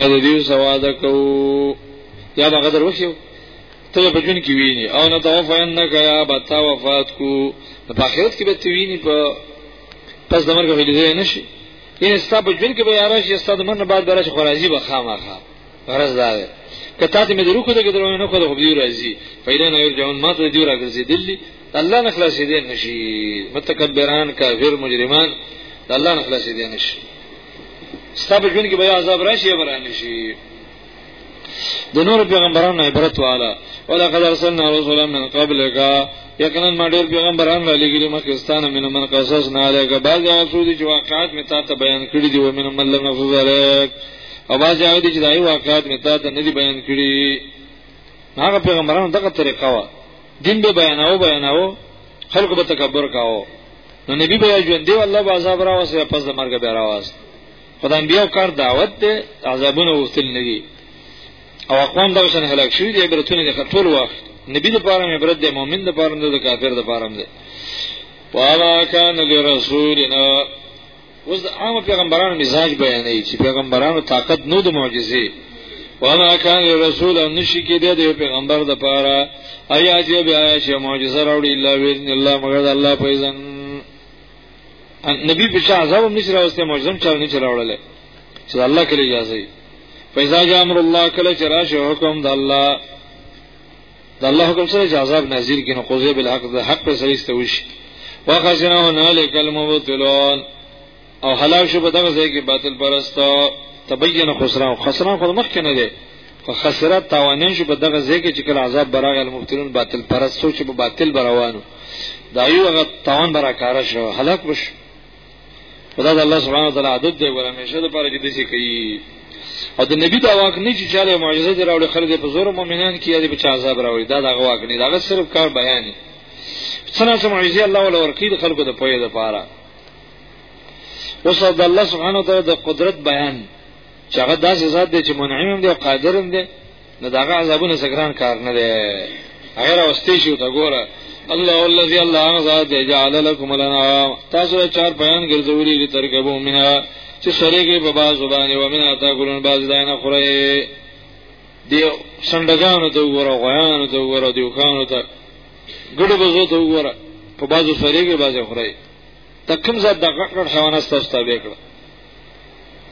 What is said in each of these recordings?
د دې سواده کو یا هغه در وشو ته په جون کې ویني او نه توفین نه کیا بتا وفات کو په آخرت کې به تی ویني په پس د مرګ هیله نه شي یعنی ستا په جون کې به یارا شي ستا د مرګ بعد به راځي خراجي به خامخا غرض دا ده کته ته مې درو کو ته کې درو نه کو ته دی راځي فیدا نه یرجون ما ته دی راګرځي دلی الله نه خلاصې دي نشي متکبران کافر مجرمان الله نه خلاصې دي نشي ستاسو ژوند کې به عذاب راشي یا برانه شي د نور پیغمبرانو عبرت والا ولقد ارسلنا رسولا من قبلك یقینا ما ډېر پیغمبران را لګیلي مخکستان من من قصص نه علیک بعض هغه څو دي چې واقعات می تاسو بیان کړی دي ومن من لم نفذ علیک او بعض هغه دي چې دای واقعات می تاسو نه دي بیان کړی هغه پیغمبرانو دغه طریقه وا دین به بیاناو بیاناو خلکو به تکبر کاوه نو نبی به ژوند دی الله به عذاب راوسه پس د مرګ به راوسه خدای انبیو کار دعوت دی عذابونه وختل نه دي او اقوام دا شان هلاک شوی دی عبرتونه دي ټول وخت نبی د پاره عبرت دی مؤمن د پاره د کافر د پاره دی والا کان لرسولنا اوس عام پیغمبرانو مزاج بیانې چې پیغمبرانو طاقت نو د معجزې وما كان لرسول ان نشي کې د پیغمبر د پاره ایا چې بیا چې معجزه راوړي الا باذن الله مگر الله په اذن نبی په شاه عذاب نشي راوسته معجزه چا نه چلاوړل چې الله کله اجازه فیضا جامر الله کله چې راشه حکم د الله د الله حکم سره چې عذاب نازل کینو قضې بل حق د حق پر سره استوشي واخذناه هنالك المبطلون او هلاک شو په دغه ځای کې باطل پرستا تبین خسران خسران خو مخ کې نه دی خو خسرت تاوانین شو په دغه ځای کې چې کله عذاب براغ المبطلون باطل پرست سوچ په باطل بروانو دا یو هغه تاوان برا کار شو هلاک وشو خدای الله سبحانه وتعالى عادت دی ور همیشه د پاره کې د څه کوي او د نبی دا واک نه چې چاله معجزه دی راوړي خلک په زور مؤمنان کې یادې په چا عذاب راوړي دا دغه واک نه دا صرف کار بیان دی څنګه چې معجزه الله ولا ورکی د خلکو د پوهې لپاره اوس د الله سبحانه وتعالى د قدرت بیان چې هغه داسې ذات دی چې منعم دی او قادر دی نو دا هغه عذابونه څنګه کار نه دی هغه راوستي شو تا ګوره الله الذي الله غزاد جعل لكم لنا تاسو چار بیان ګرځولي دي ترکبو منا چې شریکې په باز باندې و منا تا ګلون باز داینه خورې دیو سندګانو ته وګوره غویانو ته وګوره دیو خانو ته ګډو بزو ته وګوره په بازو شریکې بازه خورې تکم زاد د غړ حیوانات تاسو ته وکړه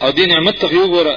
او دین نعمت ته وګوره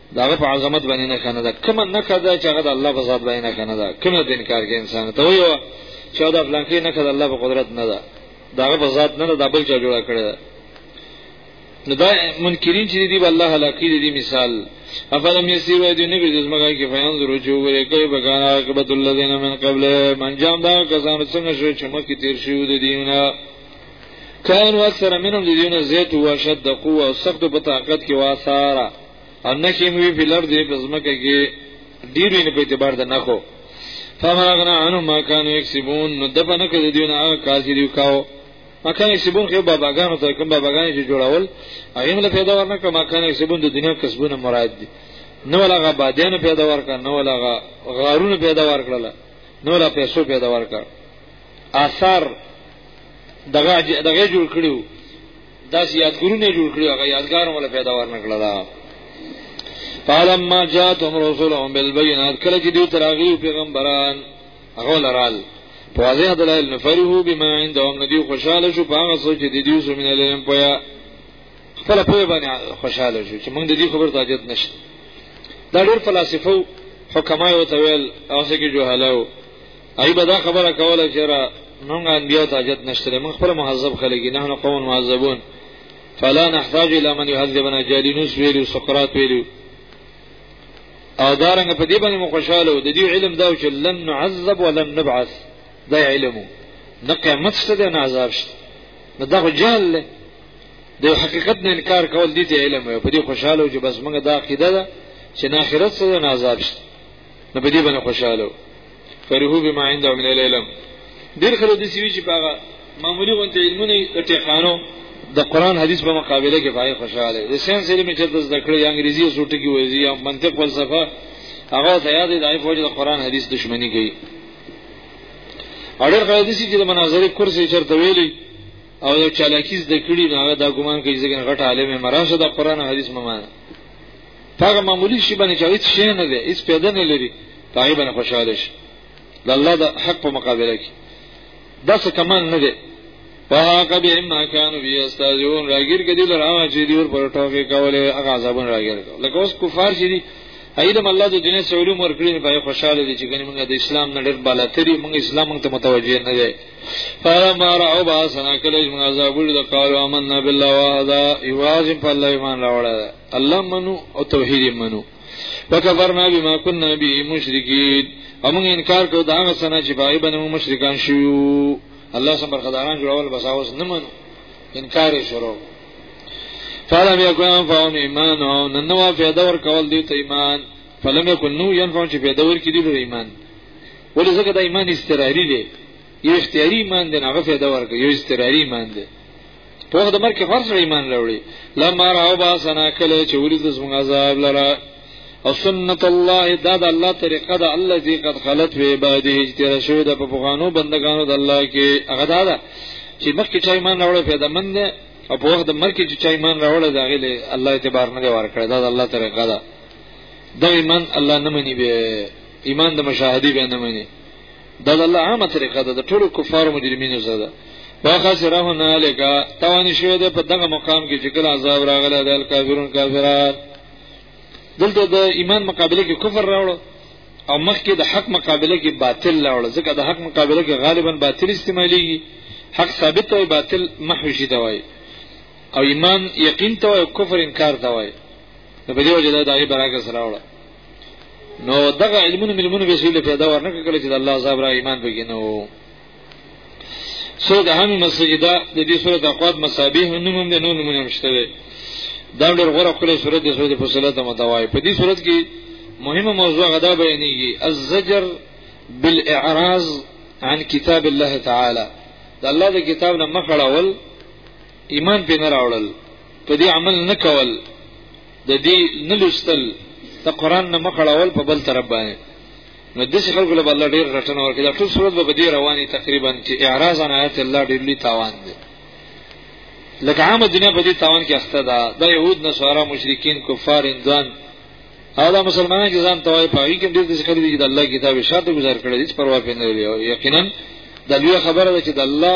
داغه په عظمت باندې نه کنه دا کوم نه کړه چې هغه د الله په ذات باندې نه کنه دا کوم د انکار کې انسان ته ویو چې دا فلان کې نه کړه الله په قدرت نه ده داغه په ذات نه ده دا بل چا جوړ کړی ده نو دا منکرین چې دی الله هلاکی دی مثال افلم یسیرو ایدی نبی جز مگای که فینظرو چو وری که بکان عاقبت اللذین من قبل منجام دا کسان څنګه شو چې مکه تیر شو د دیونه کان اکثر منهم د دیونه زیت او شد قوه او سخت په طاقت کې واساره او نخیم وی فی الارض بزمکه کې ډیر ویني په اعتبار د نخو فمرغنا عنهم ما كانوا يكسبون نو دبا نه کړی دیونه هغه کار چې دی کاو ما کان یکسبون خو باباګانو ته کوم باباګان چې جوړول هغه مله پیدا ورنه کوم ما کان یکسبون د دنیا کسبونه مراد دي نو ولاغه بادیانو پیدا ورکړه نو ولاغه غارونو پیدا ورکړل نو ولا پیسو پیدا ورکړ آثار دغه دغه جوړ کړیو دا یادګرونه جوړ کړی هغه یادګار ولا پیدا ورنکړه دا قالم ما جاتهم رسولهم بالبينات کله چې دوی تراغي پیغمبران هغه لرال په واضح دلایل نفرحو بما عندهم ندی خوشاله شو په هغه څه چې د دې سو من العلم پویا خپل په باندې خوشاله شو چې موږ د دې خبر ته حاجت نشته دا ډېر فلسفو حکمای او تویل او څه کې جوهلو ای به دا خبره کوله چې را مونږ انبیاء ته حاجت نشته مونږ خپل مهذب خلک نه نه قوم معذبون فلا نحتاج الى من يهذبنا جالینوس ویلو سقراط ویلو او دارنګ په دې باندې مخشاله د دې علم دا چې لن نعذب ولن نبعث دا علمو نه قیامت شته د نه عذاب شته نو دا خو جهل دی د حقیقت نه انکار کول دي ته علم وي په دې خوشاله او چې بس موږ دا عقیده ده چې نه آخرت سره نه عذاب شته نو په دې باندې خوشاله فرحو بما عنده من العلم ډیر خلک د سیوی چې پاغه معمولی غونډه علمونه د ټیخانو د قران حدیث په مقابله کې پای خوشاله د ساينس علم چې د زده کړې انګریزي او سوټي کې وایي یا منطق فلسفه هغه ته یاد دی دای فوج د قران حدیث دښمنی کوي اړه خو دې چې د مناظره کورس یې چرته ویلي او یو چالاکی زده کړی نو هغه دا ګومان کوي چې غټ عالم مراشه د قران حدیث ممانه هغه معمولی شی باندې چې هیڅ شی نه دی هیڅ پیدا نه لري هغه باندې خوشاله شي د الله د حق په مقابله کې دا څه کمال نه دی فهاق بهم ما كانوا بيستهزئون راګیر کدی لر هغه چې دی ور پر ټوګه کوله هغه عذابونه راګیر لکه اوس کفار چې دی ایدم الله د دنیا سولوم ورکړي په خوشاله دي چې ګنې موږ د اسلام نه ډېر بالاتري موږ اسلام ته متوجه نه دی فما راو باسنا کله موږ عذاب ول د قالو آمنا بالله وحده ایواز په الله ایمان راوړل الله منو او توحید منو وکفرنا بما كنا به مشرکین امون انکار کو دا هغه سنه چې پای باندې مشرکان شو الله سم برخداران جوړول بس اوس نه منو انکار یې شروع فلم یکون فهم ایمان او ننوا فیدا ور کول دی ته ایمان فلم یکون نو ينفع چې فیدا ور کړي له ایمان ولې ځکه دا ایمان استراحي دی یو اختیاري ایمان دی نه غفه دا ورکه یو استراحي ایمان دی په وخت د مرګ کې هر سړی ایمان راوړي لما راو با سنا کله چې ولید زموږ عذاب لره او سنت الله دا د الله طریقه ده الله دې قد خلت وی عباده چې تیر شوی د په بخانو بندگانو د الله کې هغه دا ده چې مخکې چا ایمان راوړی پیدا مند او په وخت د مرګ کې چې چا ایمان راوړی دا غلې الله اعتبار نه ورکړي دا د الله طریقه ده دا ایمان الله نه مني به ایمان د مشاهدي به نه مني دا د الله عامه طریقه ده د ټولو کفارو مجرمینو سره ده واخا سره نه لګا توان شوی ده په دغه مقام کې چې کله عذاب راغله د کافرون کافرات دلته د ایمان مقابله کې کفر راوړو او مخکې د حق مقابله کې باطل راوړو ځکه د حق مقابله کې غالبا باطل استعماليږي حق ثابت وي باطل محو شي دوای او ایمان یقین ته او کفر انکار دوای په دې وجه دا دغه برعکس راوړو نو دغه علمونو ملمونو به سیله پیدا ورنکړي کله چې د الله عذاب را ایمان بګینو سو د هم مسجدا د دې سورې د اقوات مصابیح نومم د نور نمونه مشته ده دا ډېر غوړه کړې سورې د سورې په صلات متوای په دې سورې کې مهمه موضوع غدا بیانېږي الزجر بالاعراض عن کتاب الله تعالی د الله د کتاب نه مخړول ایمان پې نه راوړل په دې عمل نه کول د دې نه لوستل د قران نه مخړول په بل طرف باندې نو د څه خلکو له بل ډیر رټنه ورکړي دا ټول صورت به دې رواني تقریبا چې اعراض عن آیات الله ډیر لوی تاوان دی لکه عام دنیا په دې تاوان کې اخته ده د يهود نصارا مشرکین کفار انسان او دا مسلمانان چې ځان توای پاوی کې ډیر د څه خلک دي د الله کتاب شاته گذار کړی هیڅ پروا پې نه لري یقینا د لوی خبره ده چې د الله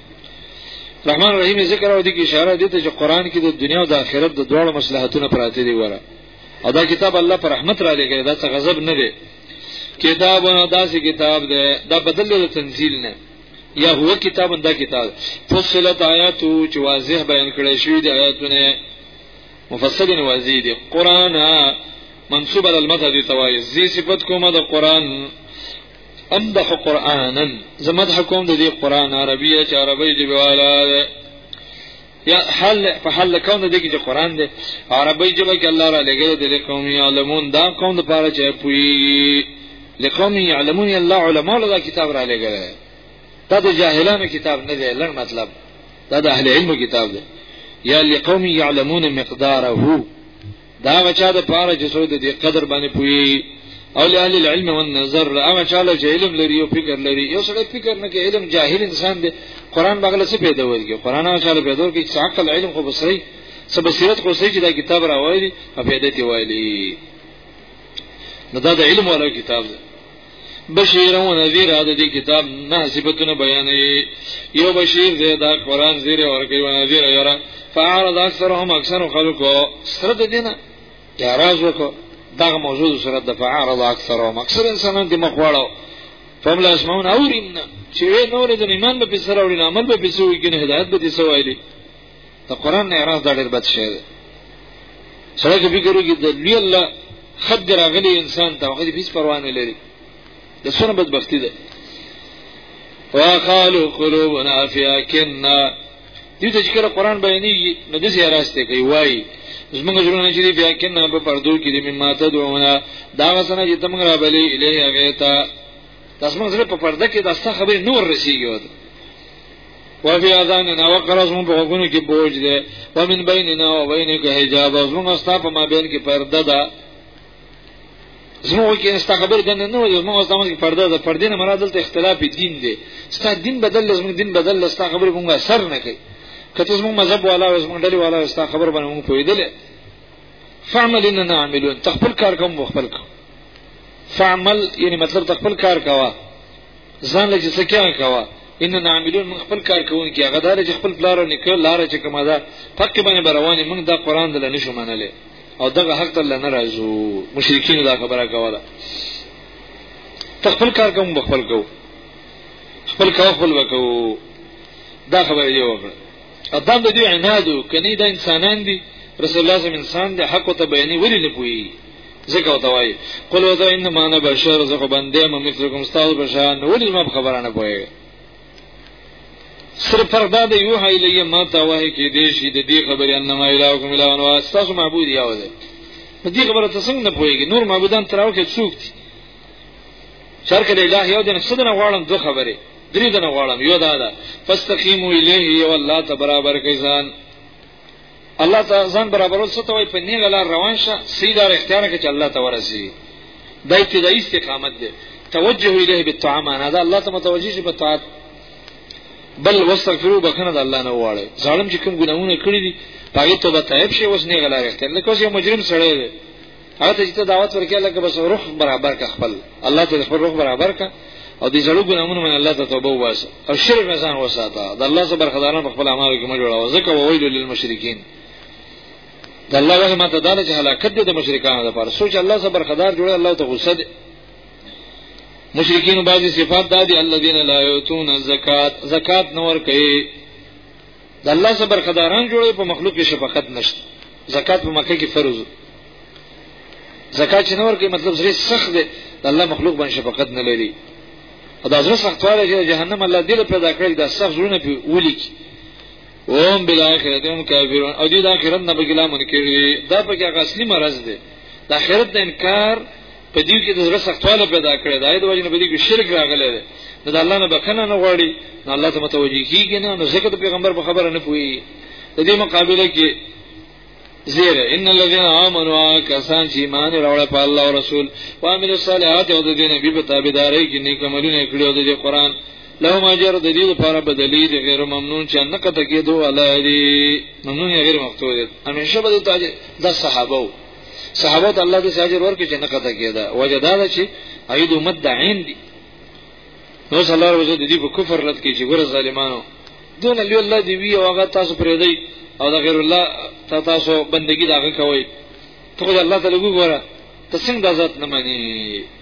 رحمان رحیم ذکر او دي کې اشاره دي چې قران کې د دنیا او د آخرت د دواړو مصلحتونو پراته دي وره او دا کتاب الله پر رحمت را لګي دا څه غضب نه دی کتاب او داسې کتاب دی دا بدل له تنزيل نه یا هو کتاب دا کتاب فصلت آیاتو چې واضح بیان کړی شوی دی آیاتونه مفصل واضح دي قران منسوب المذهب توای زی صفت کومه د قران امدح قرانا زمدح کوم د دې قران عربیه چې عربی دی والا یا حل په حل کوم د دې کې قران دی عربی جبه کې الله را لګل د قوم علمون دا قوم د پاره چې پوي لقوم علمون الله علماء له کتاب را لګل دا د جاهلانو کتاب نه دی لږ مطلب دا د اهل علم کتاب دی یا لقوم يعلمون مقداره دا غچا د پاره چې څو د دې قدر باندې پوي او لعل العلم والنظر هغه چاله چې علم لري او فکر لري یو سره فکر نه کوي علم جاهل انسان دی قران بغل څه پیدا ورګي قران هغه چاله پیدا ورګي چې عقل علم خو بصري څه بصیرت خو سې چې دا کتاب راوړي او پیدا دی وایي نو دا د علم ولا کتاب دی بشیر و نذیر دا دې کتاب نه صفاتونه بیانې یو بشیر دې دا قران زیر ورکوي و نذیر یرا فعرض اکثرهم اکثر خلکو سره د دینه اعتراض وکړ دا موضوع سره د فعرض اکثرهم اکثر انسانان دې مخواړو فهم لا اسمعون اورین چې نور د ایمان په سره اورین عمل په سوي کې هدایت به دي سوایلی ته قران نه راز دا ډېر بد شی دی سره چې فکر وکړي د لوی الله خد راغلی انسان ته هغه هیڅ پروا نه لري د سونه بدبختی ده وقالوا قلوبنا في اكننا دې ته چې قرآن بیانېږي نو د سې راسته کوي وایي زمونږ زړونه چې دی بیا کنه په پردو کې دې ماته دوونه دا وسنه چې تمنګ را بلې الیه هغه ته تاسو موږ زړه په پرده کې داسته خبرې نور رسیږي وفي اذاننا وقرز مون په غوګونو کې بوج دی ومن بیننا و بینک حجاب زموږ ستا په ما بین کې پرده ده زموږ کې استقبال دنه نه وي زموږ ستا کې پرده ده پردې نه مراد دلته اختلاف دین دی ستا دین بدل زموږ دین بدل ستا خبر مونږه سر نه کوي کته زموږ مذهب والا زموږ ډلې والا ستا خبر باندې مونږ پویدل فعمل اننا عاملون تخپل کار کوم خپل کوم فعمل یعنی مطلب تخپل کار کوا ځان له جسه کیا کوا ان نعملون من خپل کار کوونکی هغه دار چې خپل پلار او نکړه لار چې کومه ده پکې باندې بروانې موږ دا قران دل نه شو منلې او دغه حق تل نه راځو مشرکین دا خبره کوله تخپل کار کوم بخپل کو خپل کار خپل وکاو دا خبره یو وکړه ادم د دې عنادو کني دا انسانان دي رسول الله صلی الله علیه وسلم انسان د حق ته بیانې ولې نه پوي ځکه وته وای قل وته انما انا بشر زه خو بندې مې مثلکم استاد بشان ولې ما خبره نه پوهه صرف فرق دا دی یوه الیه ما ته وای کې دې شي د دې خبرې انما الهکم الا هو استاد معبود یو دی په دې خبره ته څنګه نه پوهیږي نور معبودان تراو کې څوک دي شرک د الٰه یو دین څه نه غواړم دوه خبرې درې دنه غواړم یو دا ده فاستقیموا الیه یو الله ته برابر کیسان الله ته ځان برابرول څه ته وایي په نیغه لار روان شه سیدار اختیار کې چې الله ته ورسي دا ابتدایي استقامت دی توجه الیه بالطاعه معنا دا الله ته متوجه شي په طاعت بل واستغفروا بخنه د الله نه واړی ظالم چې کوم ګناونه کړی دي هغه توبه تایب شي اوس نه غلار اختیار لکه اوس یو مجرم سره دی هغه ته چې ته دعوت ورکړې لکه بس روح برابر کا خپل الله ته خپل روح برابر کا او دې زړو ګناهونو من الله ته توبه واسه او شرک نه ځان وساته د الله سره برخداران په خپل اعمالو کې مې جوړاو ځکه وویل للمشرکین د الله وه ماته دار چې هلاکت د مشرکانو لپاره سوچ الله سره برخدار جوړه الله ته غصه دي مشرکین بعضی صفات دادی الذين لا يؤتون الزکات زکات نور کوي د الله سره برخداران جوړوي په مخلوق کې شفقت نشته زکات په مکه کې فرض زکات چې نور کې مطلب زری سخت دی د الله مخلوق باندې شفقت نه لري او دا زره سختواله چې جهنم الله دې پیدا کړی دا سخت زړونه په ولي کې اوم بل اخرت هم کافرون او دې د اخرت نه بګلا منکر دا په کې اصلي مرز دی د اخرت د انکار په دې کې د زړه سختواله پیدا کړې دا د وجه نه په دې کې شرک راغلی دی نو د الله نه بخنه نه غواړي نو الله ته متوجي کیږي نه نو ځکه د پیغمبر په خبره نه پوي د دې مقابله کې زیر ان الذين امنوا کسان چې ایمان راوړل په الله او رسول او عمل الصالحات او د دې نبی په تابعداري کې نیک عملونه کړی او د دې قران لهم اجر د دې لپاره بدلی د غیر ممنون چې نه کته کېدو الله دې ممنون غیر مقتول همیشه به د صحابه صحابه ته الله دې اجر ورکړي چې نه قطع کېده وجه دا ده چې هغه د امت د عین دي نو صلی الله علیه وسلم دې په کفر لټ کې چې ګور ظالمانو دون له الله دی وی او هغه تاسو پرې دی او د غیر الله تا تاسو بندگی داغه کوي ته خو الله تعالی وګوره ته څنګه ذات نه مانی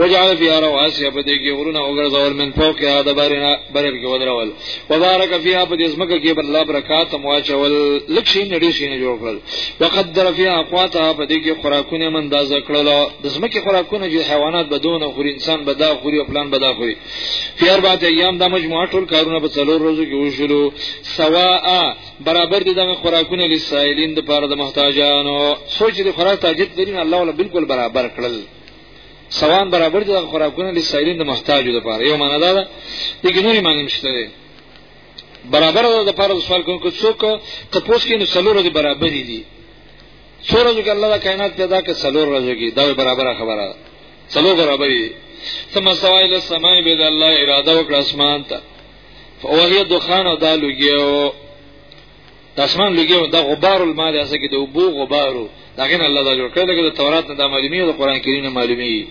وجعل فيها رواسي په دې کې غرونه وګرځول من فوق هذا بارنا برل کې ودرول وبارك فيها په دې زمکه کې بر الله برکات مواچول لک شي نړي شي نه جوړ کړل وقدر فيها اقواتها په دې کې خوراکونه من دا ذکرل د زمکه خوراکونه چې حیوانات بدون او خوري انسان بدا خوري او پلان بدا خوري په اربعه ایام دا مجموعه ټول کارونه په څلور ورځو کې وشلو سواء برابر دي دغه خوراکونه لسائلین د پاره د محتاجانو سوچ دي خوراک تاجت لري الله ولا بالکل برابر کړل سوان برابر دي د خوراکونو د سایلین د محتاجو لپاره یو معنا دا ده د ګنوري معنی مشته ده برابر ده د فرض سوال کوونکو څوک ته پوس کې نو څلور دي برابر دي څور ځکه الله د کائنات پیدا کړ څلور ورځې کې دا برابر خبره ده څلور برابر دي ثم سوائل السماء بيد الله اراده وکړه اسمان ته فوهي دخان او دالوګيو د اسمان لګیو د غبار الماء د اسکه د وبو غبارو داغه الله تعالی جوړ کړی د تورات نه د معلومی او د قران کریم نه معلومی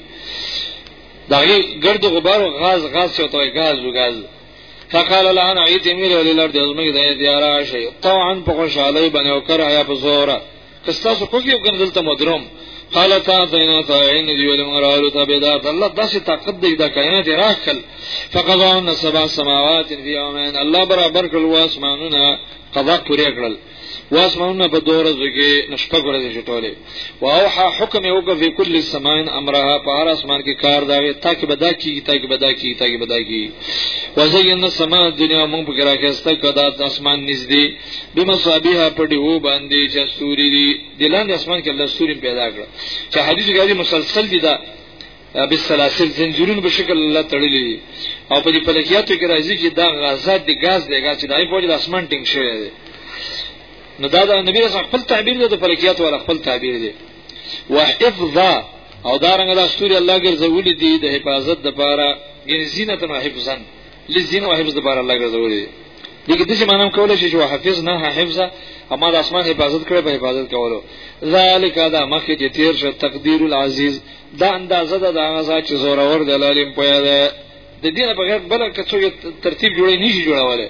داغه ګرد غبار او غاز غاز چې توي غاز او غاز فقال لها نعيت امير وللارض ازمك ده ديارا شيء طوعا فخشالي بني وكر يا بزورا تاسو کوګي او کنه دلته مدروم قال تا دینا تا عین دی ول مرالو تا بيدا الله داسې طاقت دی دا کائنات راخل فقضاهن سبع سماوات فی یومین الله برابر کړ واسمانونه قضا پوری کړل واسمانونه په دوه ورځو کې نشپګ ورځې شټولې او اوحا حکم یو په کل سماین امرها په هر اسمان کې کار داوي تاکي بدا کی تاکي بدا کی تاکي بدا کی وزین السما دنیا مونږ په کې راکسته کدا د اسمان نږدې بمصابيها په دیو باندې چې سوري دي د لاندې اسمان کې الله سوري پیدا کړ چې حدیث غالي مسلسل دي دا بالسلاسل زنجیرونو په شکل الله تړلې دي او په دې فلکیاتو کې راځي چې دا غازات دي غاز دی غاز چې دای په وجه د اسمان ټینګ شوی دی نو دا د نبی رسول خپل تعبیر دی د فلکیات ولا خپل تعبیر دی وحفظا او دا رنګ د استوري الله ګرځولې دي د حفاظت لپاره ګنزینه تنه حفظن لزین او حفظ لپاره الله ګرځولې دغه د زمانم کولای شي چې حافظ نه حفظ اما د اسمان حفاظت کړي په حفاظت کولو ذالک دا مخکې چې تیر شو تقدیر العزیز دا اندازه ده دا غزا چې زور اور د لالم پویا ده د دینه بغیر بل کڅو ترتیب جوړې نشي جوړولای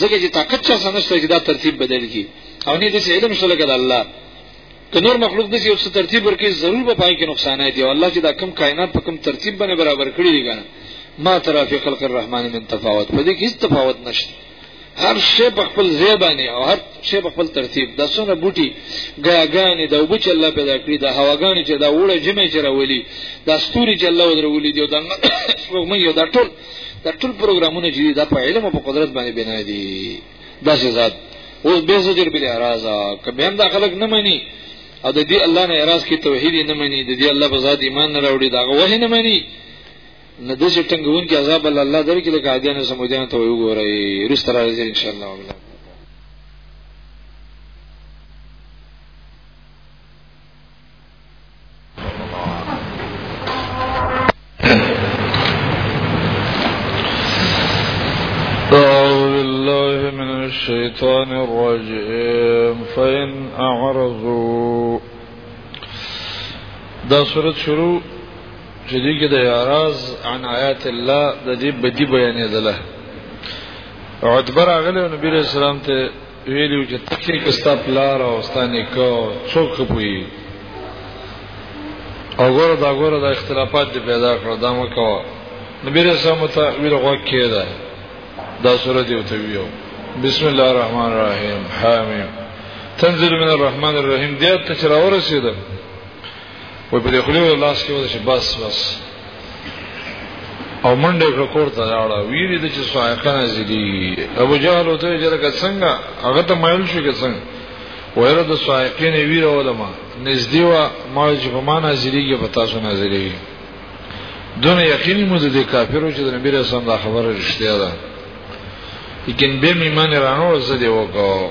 ځکه چې طاقت څه نشته چې دا ترتیب بدل کی او نه د علم شلګه د الله ته نور مخلوق د یو څه ترتیب ورکې ضرور به پای کې نقصان دی الله چې دا کم کائنات په کم ترتیب باندې برابر کړی دی ګان ما ترى في خلق الرحمن من تفاوت په دې کې هیڅ تفاوت نشته هر شی په خپل ځای باندې او هر شی په خپل ترتیب د سونه بوټي ګاګانې د وبچ الله پیدا کړی د هواګانې چې دا وړه جمع چرولي د استوري چې الله ودرولي دی د سپوږمۍ یو د ټول د ټول پروګرامونه چې دا په علم او په قدرت باندې بنا دي داسې ذات اوس به زجر بل اعراض کبه هم دا خلک نه مني او د دې الله نه اعراض کی توحید نه مني د دې الله په ذات ایمان نه راوړي دا غوه نه مني نه د څه ټنګون کې عذاب الله الله درکې لکه عادیان سمودیان ته وګورئ رست راځي ان شاء الله وبلا الشيطان الرجيم فإن أعرضوا دا سورة شروع چې دې کې د اعراض عن آیات الله د دې بدی بیانې ده له عتبر اغله نبی رسول الله ته ویلو چې تکي کستا پلار او ستانه کو څوک پوي او ګور دا ګور دا اختلافات دی پیدا کړ دا مو کو نبی رسول الله ته ویل غو کېده دا سورې دی ته ویو بسم الله الرحمن الرحیم حامیم تنزل من الرحمن الرحیم دې ته چر اورسیدل وای په دې خلیو لاس کې ودی چې بس بس او منډه کړ کور ته لاړه ویری د چې سوایقه نزدي ابو جهل او ته جره څنګه هغه ته مایل شو کې څنګه ویره د سوایقین ویره ولما نزدي وا ما چې په معنا نزديږي په تاسو نزديږي دون یقیني مو د کافرو چې د نبی رسول الله خبره رښتیا ده لیکن به ایمان رانو زده وکاو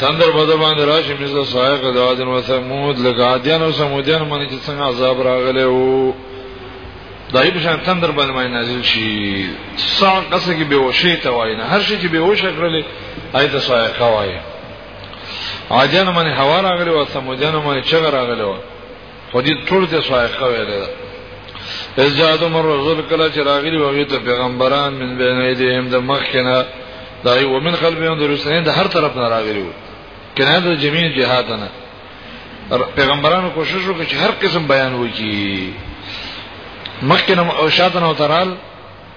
تندر بده باندې راشي مثل صاحب د عادن و ثمود لکه عادیان او سمودیان باندې چې څنګه عذاب راغلی وو دایب شان تندر باندې باندې نازل شي سان قصه کې بهوشي ته وای نه هر شي چې بهوش کړل آیت صاحب وای عادیان باندې هوا راغلی و سمودیان باندې چغ راغلی و خو دې ټول ته سائقه ویل ده از جادو مر رسول کله چې راغلی وغه ته پیغمبران من بین ایدهم د مخکنه دای و من خلفهم درسنه د هر طرف نه راغلی وو کنه د جميع جهاد نه پیغمبرانو کوشش وکړ چې هر قسم بیان وکړي مخکنه او شاتنه او ترال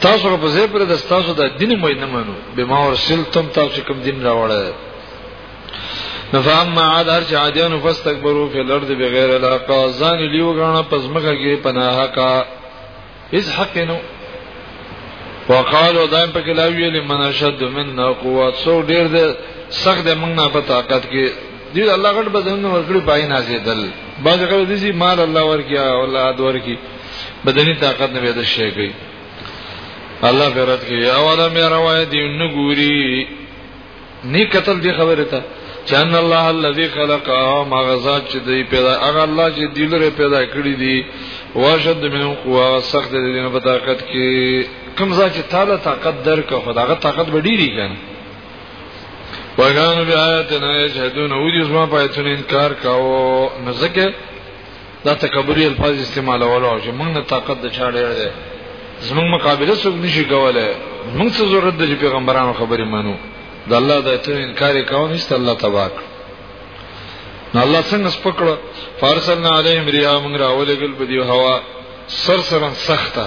تاسو په ځای پر د تاسو د دین مې نه منو به ما ورسل تم تاسو کوم دین راوړل فاما عاد ارجع عادیان فاستكبروا في الارض بغیر الحق ځان لیو غاڼه پس مخه کې پناه کا اس حق نو وقالو دایم په کلاوی لمن شد من قوت سو ډیر د سخت مننه په طاقت کې دې الله غټ بدنونه ورکړي پای نازیدل باز کله دې مال الله ورکیا اولاد ورکی بدني طاقت نه پیدا شي کوي الله فرات کې اوله مې روایت دی نګوري نه قتل دی خبره ته چان الله الذي خلق ما غزا چې دی پیدا هغه الله چې دی لره پیدا کړی دی واشد من قوا سخت دی نه په طاقت کې کوم ځا چې تعالی طاقت درک خداغه طاقت وړي دی کنه وګانو بیا آیاتنا یجحدون او دې زما په آیاتونو انکار کاوه نو ځکه دا تکبري الفاظ استعمالول او چې موږ نه طاقت د چا ډېر دی زموږ مقابله څوک نشي کولای موږ څه ضرورت دی پیغمبرانو خبرې مانو د الله د آیاتونو انکار کاوه نشته الله تبارک نو الله څنګه سپکړه فارسلنا علیهم ریا موږ راولېګل په دې هوا سر سره سخته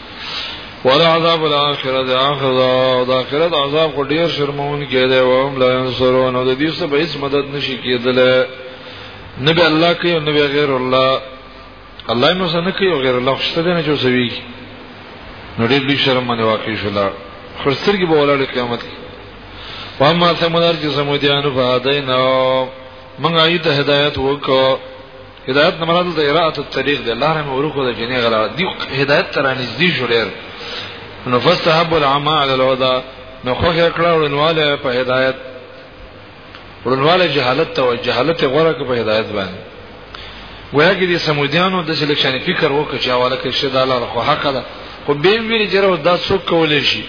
ولا عذاب الاخرت اخذا دا اخرت عذاب خو ډیر شرمون کېده او هم لا انصرون او د دې څخه به هیڅ مدد نشي کېدل نه به الله کوي نه به غیر الله الله مو سره نه کوي غیر الله خشته نه جوړوي نو ډیر لوی شرم باندې واقع شول خرڅرګي به ولاله قیامت کې واما سمدار چې سمودیانو فهدینا موږ ایت هدایت وکړو هدایت نه مراد د اراده الطريق دی الله رحم ورخه د جنې غلا دی هدایت تر نږدې شو ډېر نو فاستحب العمى على الهدى نو خو یې کړه ورنواله په هدایت ورنواله جهالت ته او جهالت غوړه کې په هدایت باندې ویا کې دي سمودیانو د سلیکشن فکر وکړ چې حواله کې شې دا لاره خو حق ده خو به ویل چې راو دا څوک کولای شي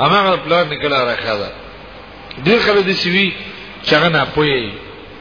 هغه پلان نکړه راخاله ډیر خلک دي سوي چې هغه نه پوي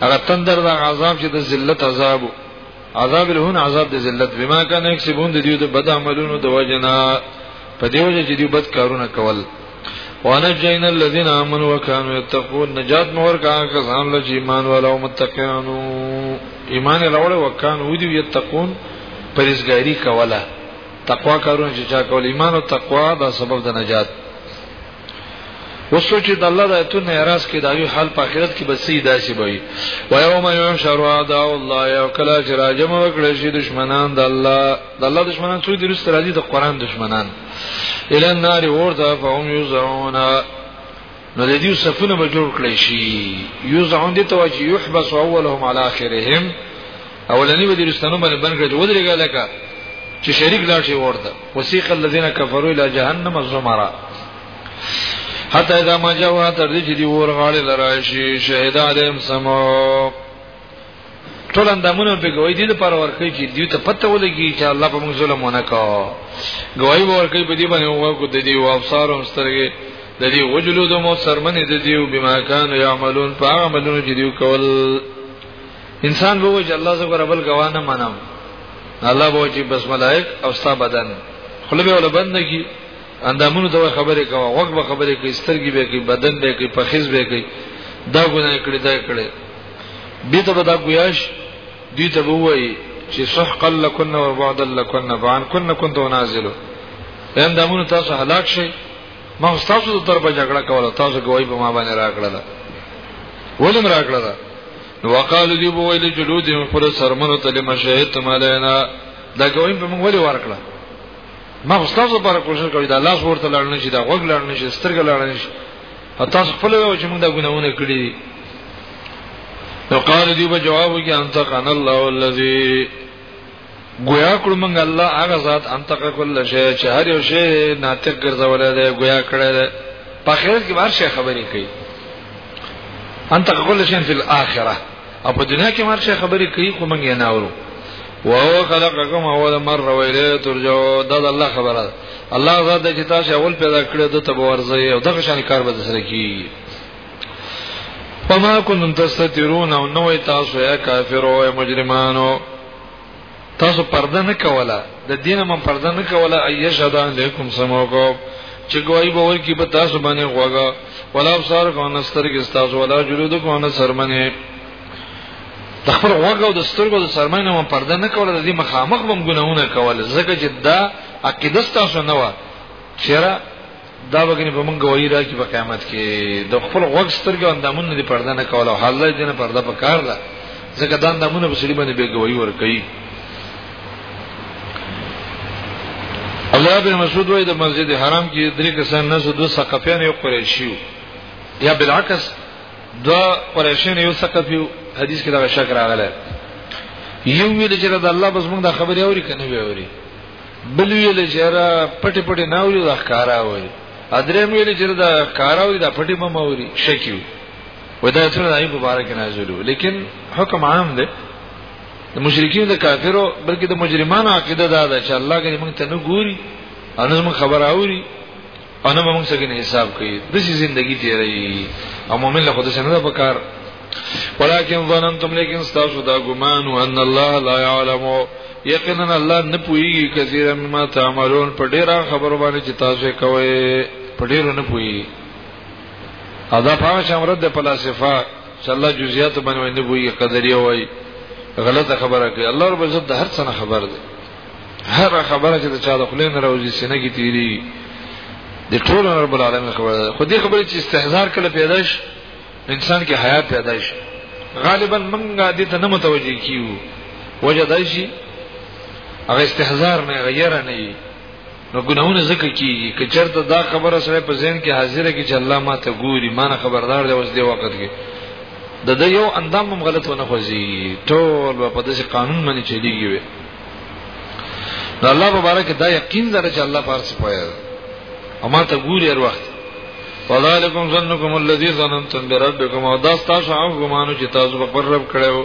هغه تندر د عذاب چې د ذلت عذاب عذاب الهون عذاب د ذلت بما کان یکسبون د دیو د بد عملونو د وجنا په دیو چې دیو بد کارونه کول وانا جین الذین آمنوا وکانو یتقون نجات مور کا کسان له ایمان والو متقینو ایمان راوړ وکانو دی یتقون پرېزګاری کوله تقوا کارونه چې چا کول ایمان او تقوا دا سبب د نجات وسو چې د الله د ایتونو اعتراض کې دا یو حال په آخرت کې بسې داسې وي و یوم یحشر اعداء الله یو کله چې راجم وکړي شي دشمنان د الله د الله دشمنان څو دي رس راځي د قران دشمنان الی النار ورته فهم یوزعون نو د دې صفونه به جوړ کړی شي یوزعون دي ته چې یحبس اولهم علی اخرهم اولنی به درستانو باندې بند کړی ودرېګا لکه چې شریک لاړ شي ورته وسیق الذين كفروا الى جهنم زمرا حتی اذا ما جاءوا تر دې چې دی ور غاړي لراشي شهید علیم سمو ټول اندامونه په ګوي دي پر ورکه کې دی ته پته ولګي چې الله په موږ ظلم ونه کا ګوي ورکه په دې باندې هو کو د دې او ابصارم سترګې د دې وجلو د مو سرمنې د دې بما كانوا يعملون په عملونو چې دی کول انسان به وجه الله زګر ابل غوانه منم الله به وجه بس ملائک او ستا بدن خلبه ولا بند کی اندامونو ته خبرې کوه وګ به خبرې کوي سترګې به کوي بدن به کوي پخیز به کوي دا ګناه کړی دا کړی دې ته به دا ګویاش دې ته به وایي چې سحق لکن و بعد لکن فان کن كنت نازل ان دمون تاسو هلاک شي ما تاسو تر په جګړه کوله تاسو ګوي په ما باندې راکړه دا ولم راکړه دا وقالو دی بویل جلود خپل سرمنو ته لم شهیت مالینا دا کوین په موږ ولې ورکړه ما خو تاسو لپاره کوشش کوي دا لاس ورته لاړ نه شي دا غوږ لاړ نه شي سترګ لاړ نه شي تاسو خپل یو چې موږ دا ګناونه کړی نو قال دی په جواب کې انت قن الله الذي گویا کړو موږ الله هغه ذات انتقه کل شی چې هر یو شی ناطق ګرځولای دی گویا کړی دی په آخرت کې بار شي خبرې کوي انتقه کل شی فی الاخره او په دنیا کې مار شي خبرې کوي خو موږ یې نه اورو وهو خلقکم اول مره ویله ترجو دا د الله خبره ده الله ذات چې تاسو اول پیدا کړی د تب ورځي او دغه شان کار به سره کی فما كنتم تستترون او نو تاسو یا کافرو یا مجرمانو تاسو پرده نه کوله د دینه من پرده نه کوله ایشهد علیکم سمعکم چې ګوای به ورکی په تاسو باندې غوګه ولا ابصار کو نسترګ تاسو ولا جلود کو نه سرمنه د خپل غوګه او د سترګو د سرمنه من پرده نه کوله د دې مخامخ بم ګناونه کوله ځکه چې دا عقیده تاسو نه و چیرې دا وګنی په مونږ وایي راکی په قیامت کې د خپل غوږ سترګې اندامونه دي پرده نه کوله حال دې دینه پرده په کار ده ځکه دا اندامونه په سړي باندې بیګوي ور کوي الله بن مسعود وایي د مسجد حرام کې درې کسان نه سو دوه ثقفیان یو قریشیو یا بالعکس دوه قریشین یو ثقفیو حدیث کې دا شک راغلی یو ویل چې د الله بس موږ دا خبرې اوري کنه وی اوري بل ویل چې را پټي پټي ناوري د ښکارا وي ادریم ویل چې دا ښکارا وي دا پټي مم وي شکیو ودا څه راي مبارک نازلو لیکن حکم عام دی د مشرکین د کافرو بلکې د مجرمانو عقیده دا ده چې الله کې موږ ته نه ګوري ان موږ خبر اوري او نه موږ څنګه نه حساب کوي د دې ژوندۍ تیرې او مؤمن له خدای څخه نه په کار ولكن ظننتم لیکن تاسو دا ګمان ان الله لا يعلم یقینا الله نه پوي کثیر مما تعملون په ډیره خبرو باندې چې تاسو کوي په ډیره نه پوي ادا په شمرد د فلسفه چې الله جزئیات باندې نه پوي قدرې وایي غلطه خبره کوي الله رب عزت د هر څه خبر دی هر خبره چې د چا د خلین راوځي سینه کې تیری د ټول رب العالمین خبره ده خو دې خبره چې استهزار کله پیدا شي انسان کې حیا پیدا شي غالبا منګه دې ته نه متوجي کیو وجه دا شي هغه استهزار نه غیر نه نو ګناونه زکه کیږي که چرته دا خبره سره په ذهن کې حاضره کې چې الله ما ته ګوري ما نه خبردار دی اوس دی وخت کې د د یو اندام هم غلط ونه خوځي ټول په داسې قانون باندې چلیږي وي نو الله مبارک دا یقین لري چې الله پارس پوهه او ما ته ګوري هر وخت فذالکم ظنکم الذی ظننتم بربکم او دا تاسو هغه ګمانو چې تاسو په رب کړو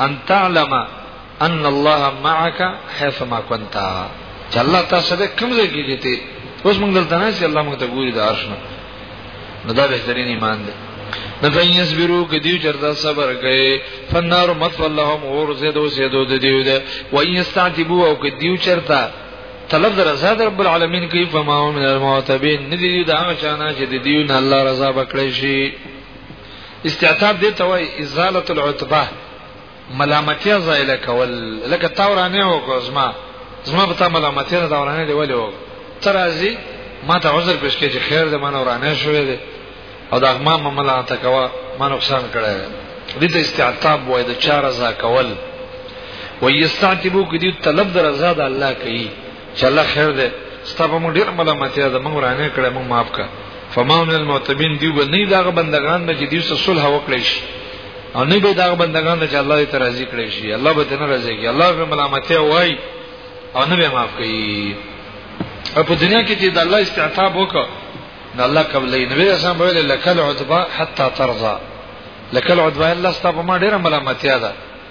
ان تعلم ان الله معك حيثما كنت چې الله تاسو دې کوم ځای کې دي اوس موږ دلته نه چې الله موږ ته ګوري د عرش نه نو دا بهترین ایمان دی نو فین یصبرو کدیو چرتا صبر کوي فنار مطل لهم اور زیدو زیدو د دیو ده و ان یستعتبوا او کدیو چرتا طلب در رضا در رب العالمین کوي فما من المعتبین ندی دا هغه چانه چې د دیو نه الله رضا بکړی شي استعتاب دې ته وای ازاله العتبه ملامتیا زایل کول لکه تا ورانه وکړه زما زما په تا ملامتیا دا ورانه دی ولې وکړه تر ازي ما ته عذر پېښ کړي چې خیر دې مانه ورانه شوې دي او دا ما مملا ته کوا ما نقصان کړی دې ته استعتاب وای د چا رضا کول ويستعتبو کې دې طلب د رضا د الله کوي چې الله خیر دی ستا په موږ ډیر ملامتیا ده موږ رانه کړه موږ معاف کړه فماون المعتبین دیو به نه داغه بندگان به چې دیو سره صلح وکړي شي او نه به داغه بندگان چې الله دې راضي کړي شي الله به دې نه راضي کړي الله به ملامتیا وای او نه به معاف کوي په دنیا کې چې د الله استعتاب وکړه نو الله قبلې نبی اسلام ویل لکل عتبا حتا ترضا لکل عتبا الله ستاسو ما ډیره ملامتیا ده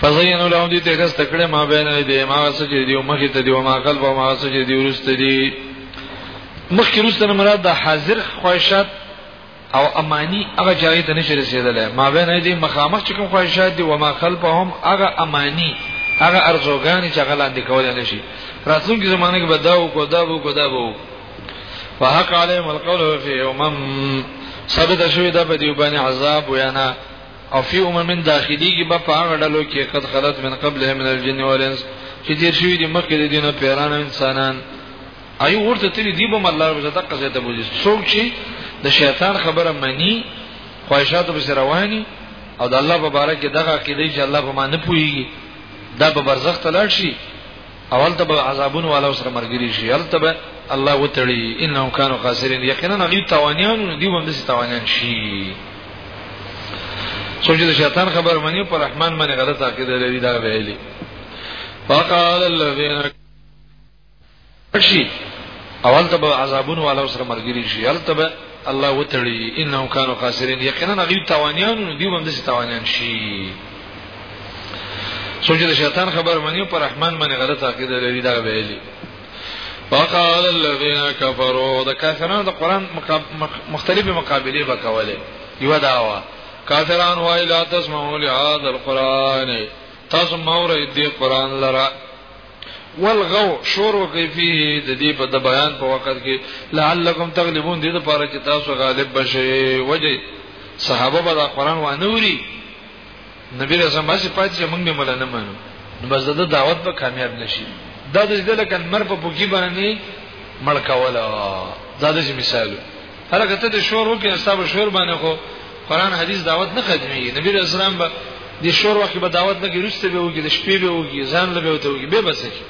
فزینو لهم دې ته کس تکړه ما بین دې ما سجدي دی مخې ته دی ما قلب ما سجدي دی ورست دی مخکې ورست نه مراد د حاضر خواهشات او امانی هغه ځای ته نشي رسیدلای ما بین دې مخامخ چې کوم خواهشات دي و ما قلبهم هغه امانی هغه ارزوګانی چې هغه لاندې کول نه شي راتلونکي زمانه کې بداو کو دا وو کو دا وو فحق عليهم القول في امم ثبت شوی دا په دیوبانی عذاب ویانا او فی امم داخلیږي به په هغه ډلو کې قد خلت من قبلها من الجن والانس چې تیر شوی دي مخکې د دینه پیران انسانان ایو ورته تری دی به الله رب عزت قصه ته بوزي څوک چې د شیطان خبره مانی خواهشاتو به رواني او د الله په باره کې دغه عقیده چې الله په ما نه پويږي دا به برزخ تلل شي او هلته به عذابونو والا سره مرګري شي هلته به الله وتړي انهم كانوا خاسرين یقینا غي توانیان دی هم دسي توانیان شي سوچ د شیطان خبر منی پر رحمان باندې غلط عقیده لري دا ویلي فقال الذين شي اول ته عذابون والا سره مرګري شي هلته به الله وتړي انهم كانوا خاسرين یقینا غي توانيان دي باندې توانيان شي سوچ د شیطان خبر منی پر رحمان باندې غلط عقیده لري دا ویلي وقال الذين كفروا دا کافرانو د قران مختلفه مقابله وکوله یو داوا کافران وای لا تسمعوا لهذا القران تاسو مور دې قران لرا والغو شروع کوي فيه د دې په د بیان په وخت کې لعلکم تغلبون دې لپاره چې تاسو غالب بشئ وجه صحابه به دا قران وانه وري نبی رسول الله چې پاتې چې موږ به مل نه مانو نو بس د دعوت په کامیاب نشي دا د دې لکه مر په پوکی باندې مړ کوله دا د مثال هرګه ته د شور وکې صاحب شور باندې خو قران حدیث دعوت نه ختمي نبی رسول الله به د شور وخت به دعوت نه کې رسته به وږي د شپې به وږي ځان له به وته وږي به بس شي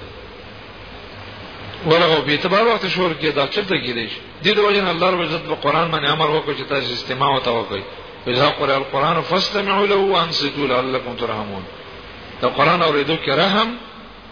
ورغه په اعتبار وخت شور کې دا چرته کې دي د دې وجه نه الله رب عزت په قران باندې امر وکړ چې تاسو استماع او توکل اذا قرأ القرآن فاستمعوا له وانصتوا لعلكم ترحمون دا قران اوریدو کې رحم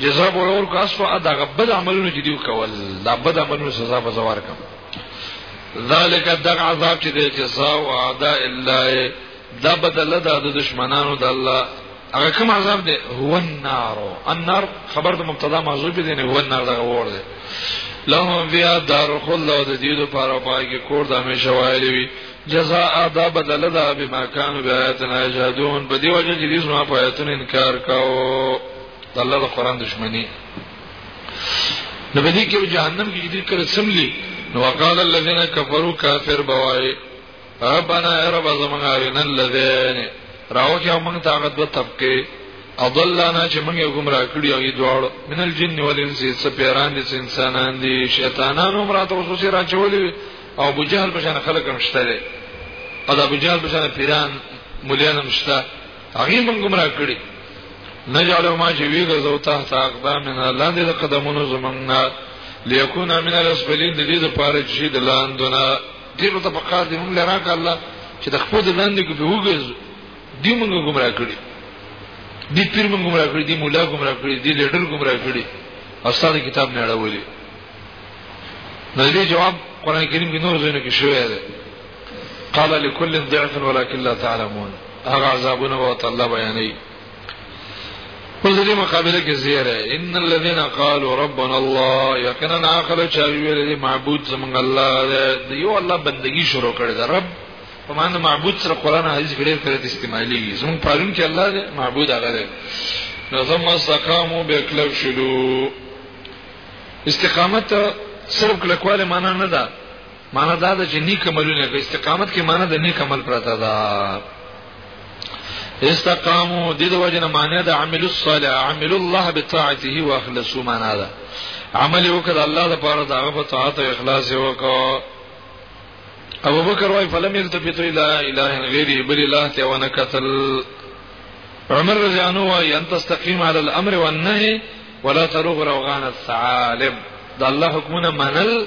جزا به ورور کو اسو دا بد عملونه چې دیو کول دا بد عملونه سزا به زوار کم ذالک دغ عذاب چې دی جزا او اعداء الله دا بدل ده د دشمنانو د الله هغه کوم عذاب دی هو النار النار خبر د مبتدا موضوع به دی نه هو النار دا ور دی لهم بیا دار خلد او د دې لپاره پای کې کور د همیشه وایلی وي جزاء دا بدل ده بما كانوا بآياتنا يجحدون په دې وجه چې دې زما په آیاتونو انکار کاوه د الله د قران دشمنی نو په دې کې جهنم کې دې کړه سملی نو وقال الذين كفروا كافر بوای ربنا رب زمان ارنا الذين راو چې موږ ته هغه دوه طبقه اضلنا چې موږ یې گمراه کړی او یې دواړو من الجن والانس سپیران دي انسانان دي شیطانان هم راته خصوصي راچولې او ابو جهل بشان خلک هم شته دي او ابو جهل بشان پیران مليان هم شته هغه موږ گمراه کړی نجعل ما چې وی غزو تحت اقدامنا لاندې د قدمونو زمنګنا ليكون من الاسفلين د دې لپاره چې د لاندونه دې په طبقات دې موږ لراک الله چې د خپل لاندې کې به وګز دې موږ گمراه کړی دې پیر موږ گمراه کړی دې مولا گمراه کړی دې لیډر گمراه کړی استاد کتاب نه اړولې نو دې جواب قران کریم کې نور ځینې کې شوی دی قال لكل ضعف ولكن لا تعلمون هغه عذابونه به الله بیانوي اوس دې مقابله کې زیره ان الذين قالوا ربنا الله یقینا اخر چا ویل معبود زمونږ الله دی یو الله بندگی شروع کړی دا رب په معنی معبود سره قران حدیث ګډیر کړی استعمالي زمونږ پالون کې الله دی معبود هغه دی نو ثم استقاموا بكلب شلو استقامت صرف کلکواله معنا نه ده معنا دا ده چې نیک عملونه په استقامت کې معنا د نیک عمل پرته ده استقامو د دې وجنه معنی د عمل الصالح عمل الله بطاعته واخلصوا معنا ده عمل وکړه الله لپاره دا په طاعت او اخلاص وکړه ابو بکر وايي فلم يلتفت الى اله غيره بل الله ته ونکتل عمر رضی الله عنه وايي ان تستقيم على الامر والنهي ولا تروغ روغان الثعالب دا الله حکمونه منل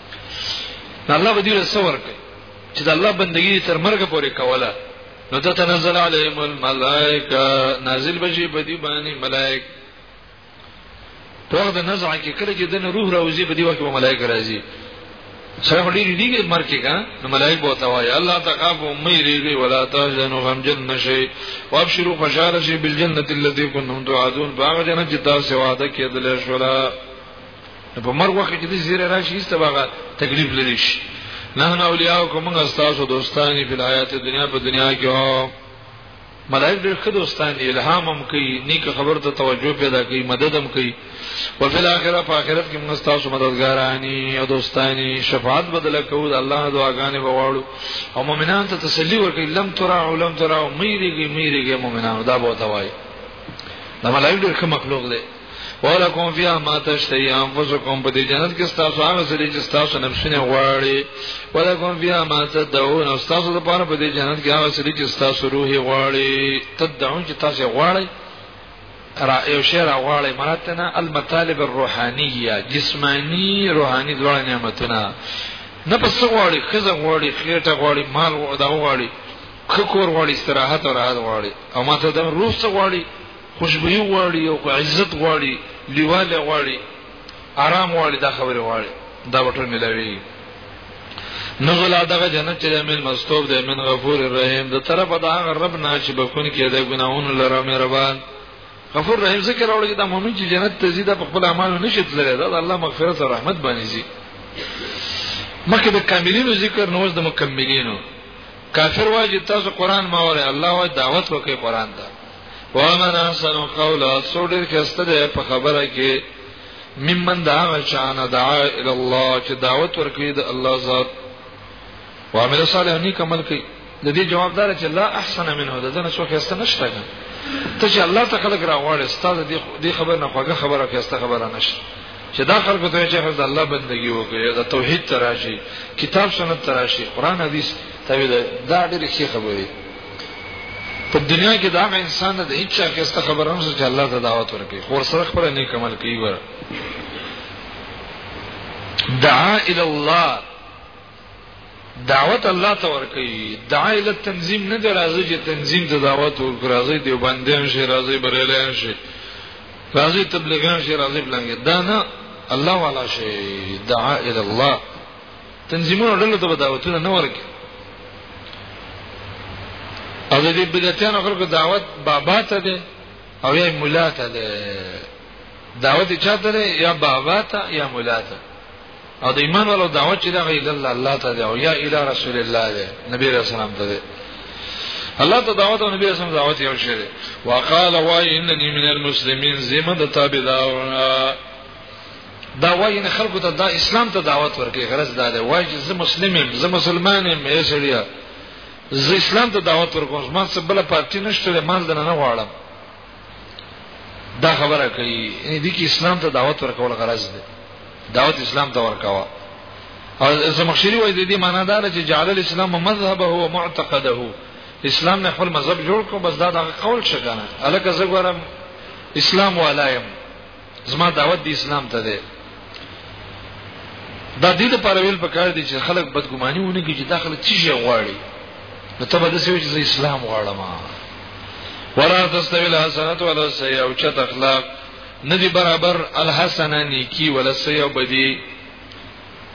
نو الله به دې له څور کوي چې د الله بندگی تر مرګ پورې کوله نو ته تنزل علیهم الملائکه نازل بشي په دې باندې ملائک په وخت نزع کې کله چې د روح راوځي په دې وخت کې ملائک راځي سره هډې دي کې مر کې کا نو ملائک به توای الله تخاف امي ریږي ولا تحزنوا غم جن شي وابشروا خوشاله شي بالجنه التي كنتم توعدون باغ جنت چې تاسو وعده کېدل شولا نو په مرګ وخت کې د زیره راشي است باغه تکلیف لري شي نه نه اولیاء کوم استاسو دوستانی په حیات دنیا په دنیا کې او ملائک ډېر ښه دوستان دي الهام هم کوي نیک خبر ته توجه پیدا کوي مدد هم کوي او په الاخره په اخرت کې موږ تاسو مددګارانی او دوستانی شفاعت بدل کوو د الله دعاګانې بواړو او مؤمنان ته تسلی ورکړي لم ترى او لم ترى مېریږي مېریږي مؤمنان دا به توای دا ملائک ډېر ښه مخلوق دي ولکم فی ما تشتهی انفسکم په دې جنت کې تاسو هغه سړي چې تاسو نفسونه غواړي ولکم فی ما تدعون او تاسو لپاره په دې جنت کې هغه سړي چې تاسو روح غواړي تدعون چې تاسو غواړي را یو شی را غواړي مراتنا المطالب الروحانیه جسمانی روحانی دواړه نعمتونه نه پس غواړي خزه غواړي خېټه غواړي مال غواړي خکور غواړي استراحت او راحت غواړي او ماته د روح څخه غواړي خوشبوئی غواړي او عزت غواړي لیواله غواړي آرام غواړي دا خبره غواړي دا وټر ملاوي نزل دغه جنت چې من مستوب دی من غفور الرحیم د طرف دا رب نه چې بخون کې د ګناونو لره مهربان غفور رحیم ذکر اورل دا مؤمن چې جنت ته زیاده په خپل اعمال نشي تللی دا الله مغفرت او رحمت باندې زی مکه د کاملینو ذکر نو د مکملینو کافر واجب تاسو قران ما وره الله و دعوت وکي قران ته ومن احسن قولا سوډر کسته ده په خبره کې ممن دعا چانه دعا ال الله چې دعوت ورکړي د الله ذات وعمل صالح نیک عمل کوي د دې جوابدار چې لا احسن منه ده نه څوک یسته نشته ته چې الله ته خلق را غواړي ستاسو دې خبر نه خوګه خبره کوي ستاسو خبره نشته چې دا خلکو ته چې د الله بندگی وکړي دا توحید تراشي کتاب سنت تراشي قران حدیث ته دا ډېر ښه خبره په دنیا کې دا هغه انسان نه دی چې هیڅ څه خبره نه چې الله ته دعوت ورکړي خو سره خپل نه کمل کوي ور دعا الى الله دعوت الله ته ورکړي دعا الى تنظیم نه دی راځي چې تنظیم ته دعوت ورکړي راځي دی باندې شي راځي بریلان شي راځي تبلیغان شي راځي بلنګ دا نه الله والا شي دعا الى الله تنظیمونو ډلو ته دعوتونه نه ورکي او د دې بدعتانو خلکو دعوت بابا ته ده او یا مولا ته ده دعوت چاته ده یا بابا ته یا مولا ته او د ایمان ولو دعوت چې دا غي الله الله ته ده او یا الی رسول الله ده نبی رسول الله ته ده الله ته دعوت او نبی رسول الله دعوت یو شی ده وقال وای اننی من المسلمین زمد تابعدار دا وایي نه خلکو ته دا اسلام ته دعوت ورکړي غرض دا دی وایي چې زه مسلم یم زه مسلمان یم ای سړیا زه اسلام ته دعوت ورکوم زما څه بل پارټي نشته له مال دنه نه غواړم دا خبره کوي یعنی د کی اسلام ته دعوت ورکول غرض دی دعوت اسلام ته ورکاوه او زمخشری وایي د دې معنی دا چې جعل الاسلام مذهبه او معتقده اسلام نه خپل مذهب جوړ کو بس دا د قول شګنه الکه زه ګورم اسلام والایم زما دعوت د اسلام ته ده دا دې لپاره ویل پکار دي چې خلک بدګماني ونه کړي چې داخله څه شي غواړي نو ته به دسې چې اسلام غواړم ولا تستوي الحسنات ولا السيئه او چت اخلاق ندی برابر الحسنه نیکی ولا السيئه بدی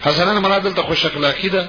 حسنه مراد ته خوش اخلاقی ده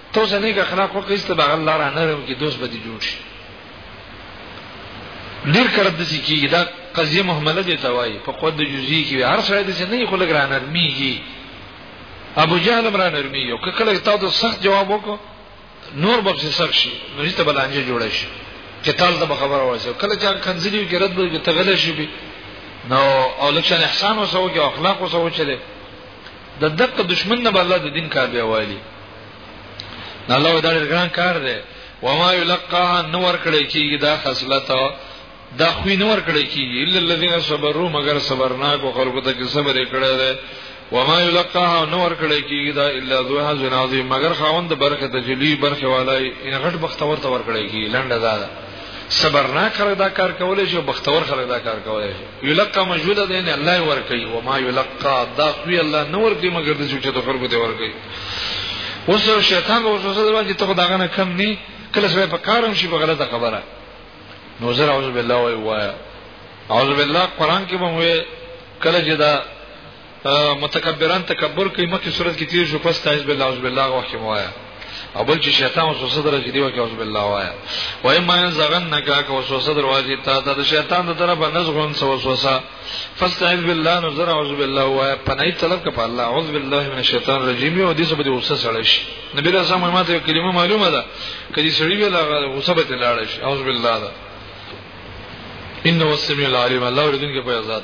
تو څه نیک اخلاق وکړې ست به الله را نرم کې دوست به دې جوړ شي ډیر کړه د څه کیږي دا قضیه محمله دي توای په قد جزئی کې هر سړی د څه نه خلک را نرميږي ابو جهل را نرميږي او کله تا د سخت جواب وکړو نور به څه سخت شي نو هیڅ بلانجه جوړ شي چې تاسو ته خبره ورسې کله چې کنځلې کې رد به تغله شي نو او لکشن احسان وسو کې اخلاق وسو چلے د دقه دشمن نه الله د دین کار بیا والی نه الله دا ګران کار دی وما یلقاها نور کړی کیږي دا خصلت دا خو نور کړی کیږي الا الذين صبروا مگر صبرناک او خلکو ته کې صبر کړی دی وما یلقاها نور کړی کیږي دا الا ذو حزن عظیم مگر خاوند برکت جلی برخه والا ان غټ بختور تور کړی کیږي لنډه دا صبرناک خلک دا کار کولای شي او بختور خلک دا کار کولای شي یلقا مجهود ده نه الله ور کوي و ما یلقا دا خو الله نه ور کوي مګر د چې ته خلکو ته ور کوي اوس شیطان او وسوسه ده چې ته داغه نه کم نه کله سره په کارم شي په غلطه خبره نو زه اعوذ بالله وای وای اعوذ بالله قران کې به وای کله چې دا متکبران تکبر کوي مکه صورت کې تیر شو پس تعاذ بالله اعوذ بالله واخی وایا او بل چې شیطان وسوسه درځي دی وکي اعوذ بالله وایا وای ما زغن نکا کو وسوسه دروازه تا د شیطان د طرف نزغون سو وسوسه فاستعذ بالله نظر اعوذ بالله وایا پنای طلب کپ الله اعوذ بالله من الشیطان الرجیم او دې سبب دې وسه سړی شي نبی رسول الله ماته کلمه معلومه ده کدي سړی ویلا وسه به لاړ شي اعوذ بالله ده انه السميع العليم الله ورته کې په ذات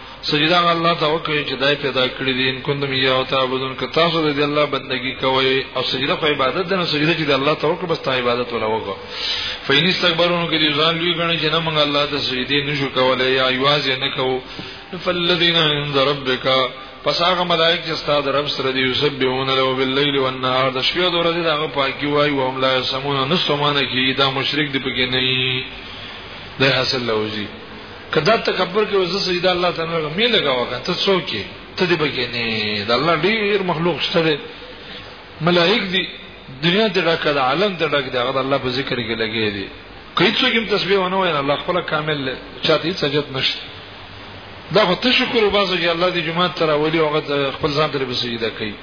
سجده هغه الله ته وکړي چې دای پیدا کړی دي ان کوم یا او تعبدون که تاسو د الله بندگی کوئ او سجده په عبادت ده نه سجده چې د الله ته وکړي بس ته عبادت ولا وکړه فین استکبرون کې دي ځان لوی غني چې نه موږ الله ته سجده نشو کولای یا ایواز نه کوو فالذین عند ربک پس هغه ملائک چې استاد رب سره دی یسبحون له باللیل والنهار د شپې او ورځې دغه پاکي وای او هم لا سمون نو سمانه کی دا مشرک دی پکې نه دی حاصل لوزي کدا تکبر کې وزه سجده الله تعالی له مې لګاوه کا ته څوک کې ته دې بګې نه د الله ډیر مخلوق شته ملائک دي دنیا دې ډکه ده عالم دې ډک ده هغه الله په ذکر کې لګې دي کله څوک هم تسبیح ونه وای الله خپل کامل چاته هیڅ حاجت نشته دا خو ته شکر وباسه چې الله دې جمعه تر اولی وخت خپل ځان ته به سجده کوي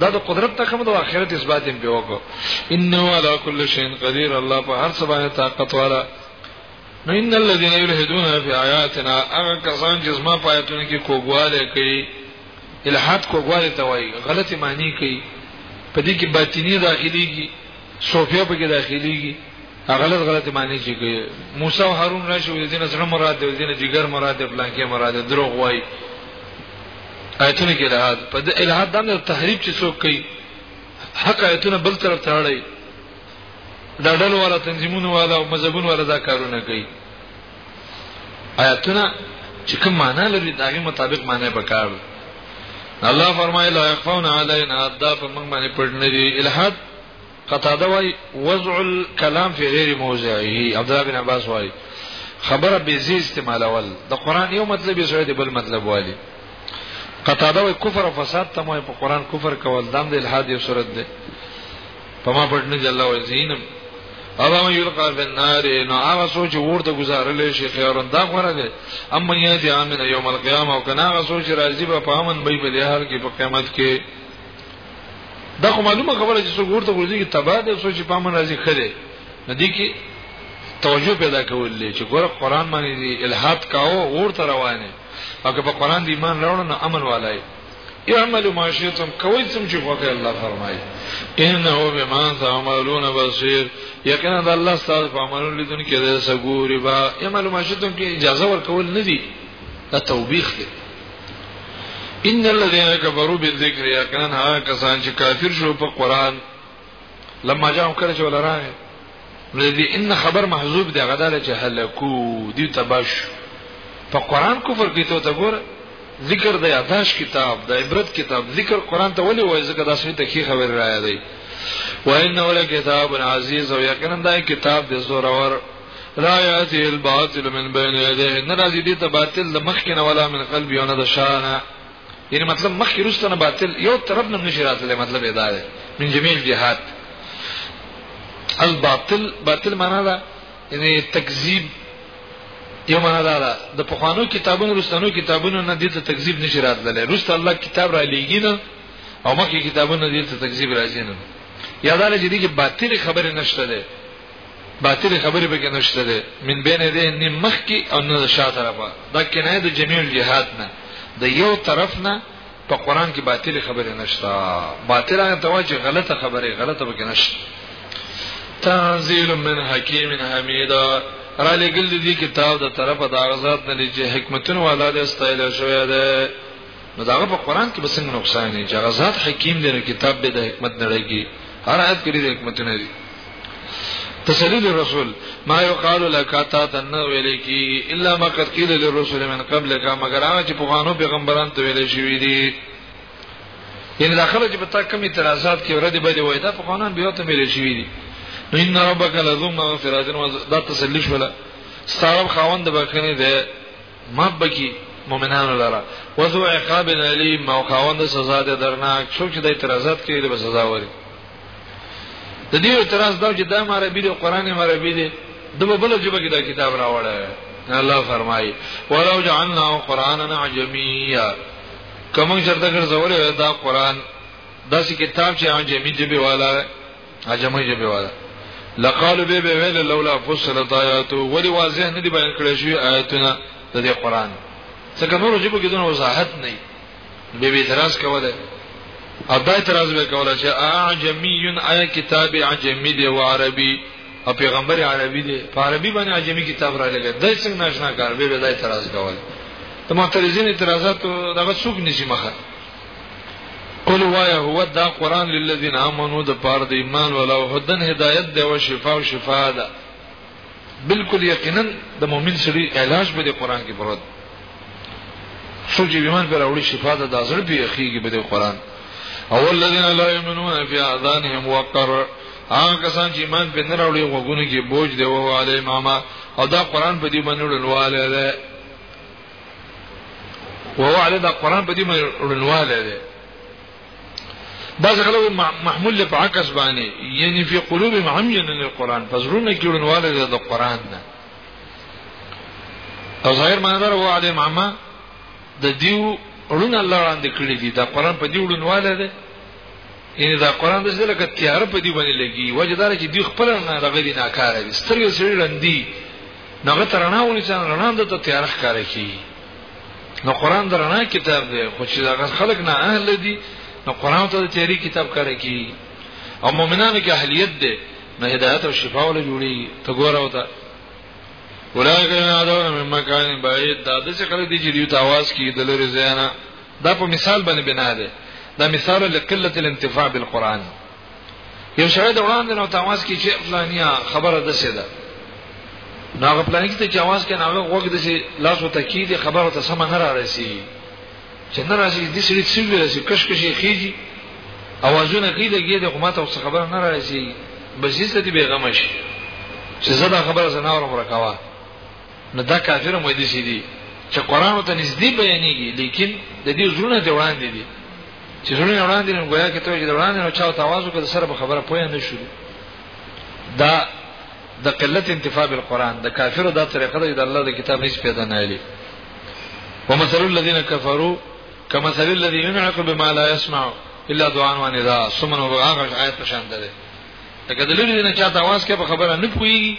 دا د قدرت ته کوم د اخرت اثبات هم پیوکو انه علی کل شیء قدیر الله په هر څه باندې طاقت والا نو ان الذين يلحدون في آیاتنا هغه کسان چې زما پایتونه کې کوګواله کوي الحاد کوګواله ته وایي غلطي معنی کوي په دې کې باطینی داخليږي صوفیا په کې داخليږي غلط غلط معنی چې کوي موسی او هارون راشي د دینه زړه مراد دی د دینه جګر مراد دی پلان کې مراد دی دروغ وایي آیتونه کې الہاد په د الہاد دمه تحریف چې څوک کوي حق آیتونه بل طرف ته اړي دا ډول ولا تنظیمونه ولا او مذهبونه ولا دا کارونه کوي آیتونه چې کوم معنا لري داغه مطابق معنا به کار الله فرمایي لا يخفون علينا دا په موږ باندې پټ نه دي الہاد قتاده وايي وضع الكلام في غير موضعه عبد الله بن عباس وايي خبره به زی استعمالول د قران یو مطلب یې سره دی بل مطلب والی قطاده وی کفر او فساد ته مې په قران کفر کول دام د الحاد یو صورت ده په ما پټنه جل او زینم اما یلقا فی النار نو هغه سوچ ورته گزارلې شي خیرون دا غره ده اما یاتی امن یوم القیامه او کنا هغه سوچ راځي په امن به په دې حال کې په قیامت کې دا خو معلومه خبره چې څوک ورته ورځي کې تبا د سوچ په من راځي خره ندی کې توجه پیدا کول دي چې ګوره قران باندې دی الہات کاو ورته روانه او که په قران دی ایمان راوړل نو عمل والای اعملوا ما شئتم کوي څم چې خوښه الله فرمایي انه بما تعملون بصير یقینا د الله ستاسو په عملونو لیدون کې د سګوري با اعملوا ما شئتم کې اجازه ورکول نه دي دا توبېخ دی ان الذين كفروا بالذكر يقينا ها کسان چې کافر شو په قران لما جاءهم کله چې ولراه ردی ان خبر محذوب دی غدار چې هلاکو دی تباش په قران کفر کې ته ګور ذکر د یاداش کتاب د عبرت کتاب ذکر قران ته ولي وای ځکه دا سوي ته کی خبر راځي وای نو له کتاب عزیز او یقینا دا کتاب د زورور لا یاتی الباطل من بین یده ناراضی دي ته باطل د مخ کنه ولا من قلب یونه د شانه یعنی مطلب مخ کې رسته نه باطل یو طرف نه نشی راتله مطلب ادا ده من جميع الجهات الباطل باطل معنا ده یعنی تکذیب یو معنا ده د پخوانو کتابونو رسنو کتابونو نه دي ته تکذیب نشی راتله رسته الله کتاب را لېګی نه او مخکې کتابونه دي ته تکذیب راځي نه یاداله چې دي کې باطل خبره نشته ده باطل خبرې پکې نشته ده من بین دې نه مخ کی او نه شا طرفه دا کنایه د جميع الجهات نه د یو طرف نه په قران کې باطل خبرې نشته باطل هغه تواجه غلطه خبره غلطه پکې نشته تنزيل من حکیم حمید را لګل دي کتاب د طرفه د اغزاد نه لږه حکمتونه والا د استایل شوی ده نو داغه په قران کې به څنګه نقصان نه جګه ذات حکیم دی نو کتاب به د حکمت نړۍ کې هر آیت کې د حکمت نه دی تسلیل الرسول ما یقال لك تا تن ویل کی الا ما قد قيل للرسل من قبل کا مگر هغه چې پوغانو پیغمبران ته ویل شوی دی یعنی داخله چې پتا کم اعتراضات کې ورته بده وای دا پوغانان بیا ته ویل شوی دی نو ان ربک لذو مغفرات دا تسلیل شولا ستارب خاوند بکنه ده ما بکی مؤمنانو لرا وذو عقاب علی ما خواوند سزا ده درناک څوک چې د اعتراضات کوي د سزا وري د دې اعتراض دا چې دا عربي دی قران عربي دی د بل جبه کې دا کتاب راوړی الله فرمایي ولو جعلنا قرانا عجميا کوم چرته ګرځولې دا قران داسې کتاب چې عجمي جبه والا عجمي جبه والا لقالو به به ویل لولا فصلت آیاتو ولی واضح نه دی بیان کړی شوی آیاتونه د دې قران څنګه نور جبه کې دونه وضاحت نه به به اعتراض کوله او دا اعتراض به کوله چې اعجمی آیا کتاب عجمی دی او عربي او پیغمبر عربي دی په عربي باندې عجمی کتاب را لګی دا څنګه ناشنا کار به به دا اعتراض کوله ته معترضین اعتراضات دغه څوک نشي مخه قل وایا هو دا قران للذین آمنو د پار د ایمان ولا او هدن هدایت دی او شفا او شفا ده بالکل یقینا د مؤمن سړي علاج به د قران کې پروت سوچ ایمان پر اوړي شفا ده د ازر دی اخیږي به د قران او الذين لا يؤمنون في اذانهم وقر هغه کسان چې ایمان په نه راوړي غوګونه کې بوج دی وو علی ماما او دا قران په دې باندې وړلواله ده وهو عليه دا قرآن په دې رنواله ده بعض غلو محمول له عکس باندې یعنی فی قلوب معمین القرآن فزرونه کې رنواله ده د قرآن نه او ظاهر معنی دا وهو عليه معما د دیو رونه الله وړاندې کړی دي دا قرآن په دې رنواله ده یعنی دا قران د څه لکه تیار په دی باندې لګي وجدار چې دی خپل نه رغدي ناکاره دي سترګې سړي لندي دغه ترنا ولې ځان رڼا د ته تیار ښکار کی نو قران د رڼا کتاب دی خو چې دغه خلک نه اهل دي نو قران ته د تیاری کتاب کار کی او مؤمنانو کې اهلیت دی نه هدایت او شفا ول جوړي ته ګوره وته ولای کنا دا مې مکان بعید دا د څه خلک دي چې دیو تاواز کی د لری زینا دا په مثال باندې بنا ده دا مثال لقلت الانتفاع بالقران یو سره د وړاندې نو تماس کې چې فلانیا خبره ده سي ده نو هغه پلان کې چې आवाज کې ناغه وګ د سي لاس وته کې دي خبره ته سم نه را رسي چې نه راشي د سړي څه ویل سي کش کشي خيږي اوازونه کې دګي د حکومت او خبره نه راشي بزیز ته بیغمش چې زدا خبره زناور مرکوا نو دا کافر هم دي سي دي چې قران ته نږدې بیانېږي لیکن د دې زړونه ته وړاندې دي چې زړونه وړاندې نو ګویا کې ته چې وړاندې نو چاو تاوازو کې سره خبره پوهه نه شو دا د قلت انتفاع بالقران د کافرو دا طریقه ده د الله د کتاب هیڅ پیدا نه لري ومثل الذين كفروا كمثل الذي ينعق بما لا يسمع الا دعاء ونداء ثم هو غاغ آیت پشان ده لکه د لری نه چاته आवाज کې په خبره نه پوي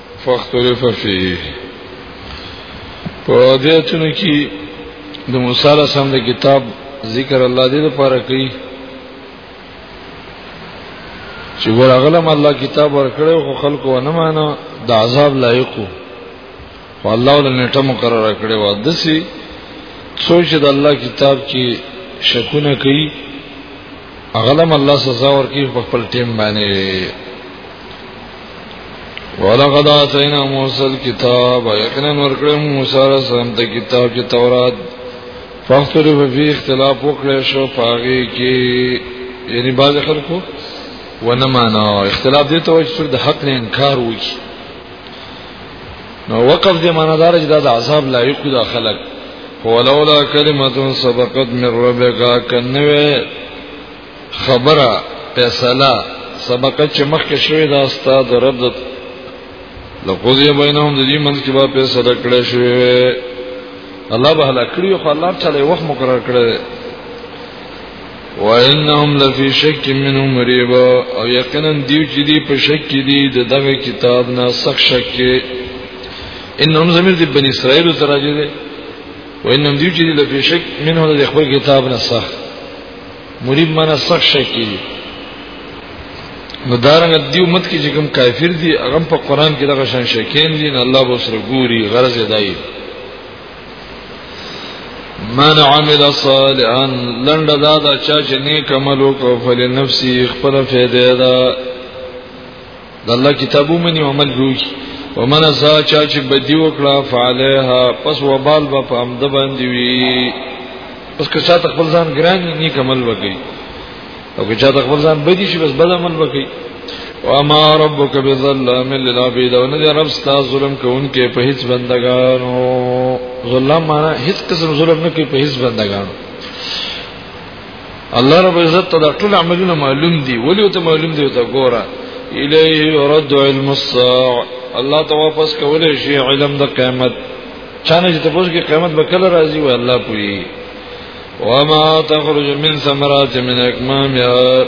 فاختلف فيه په دې چونو کې د موسی علیه السلام د کتاب ذکر الله دې لپاره کوي چې ورغلم الله کتاب ورکړو خو خلکو ونه مانو د عذاب لایقو والله ول نیټه مقرره کړې و دسی سوچ د الله کتاب کې شکونه کوي اغلم الله سزا ورکړي په خپل ټیم باندې ولقد آتینا موسی الكتاب یقینا ورکړم موسی رسول ته کتاب چې تورات فاختر فی اختلاف وکړې شو پاغي کې یعنی باز خلکو ونه معنا اختلاف دي ته چې د حق نه انکار وکړي نو وقف دې معنا دار چې د عذاب لایق د خلک ولولا کلمه سبقت من ربک کنه خبره فیصله سبق چې مخکې شوی دا استاد رب د لقضی بینهم د دې منځ کې به فیصله کړی شوی الله به هلاک کړی خو الله تعالی وخت مقرر کړی وانهم لفی شک منه مریب او یقینا دیو چې دی په شک کې دی د دغه کتاب نه سخت شک کې انهم زمیر دی بنی اسرائیل تراجه دی وانهم دیو چې دی لفی شک منه د خپل کتاب نه سخت مرید معنی سخت شي کیږي نو دارنګ دیو مت کې چې کوم کافر دي هغه په قران کې دغه شان شکین دي نه الله به سره ګوري غرض دی من عمل صالحا لند دا دا چا چې نیک عمل وکړ فل نفسي خپل فائدې ده د الله کتابو منی عمل روج ومن سا چا چې بدی وکړه فعلها پس وبال به په امد باندې وی پس که چا خپل ځان ګران نه کمل وکي او که چا خپل ځان بدی شي بس بد عمل وکي وما ربك بظلام للعبيد او نه رب ستا ظلم کوونکې په هیڅ بندگانو ظلم معنا هیڅ قسم ظلم نه کوي په هیڅ بندگانو الله رب عزت دا ټول عملونه معلوم دي ولې ته معلوم دي ته ګوره الیه يرد علم الساعه الله ته واپس کولې شي علم د قیامت چانه چې تاسو کې قیامت به کله راځي وي الله پوي وما تخرج من ثمرات من اكمامها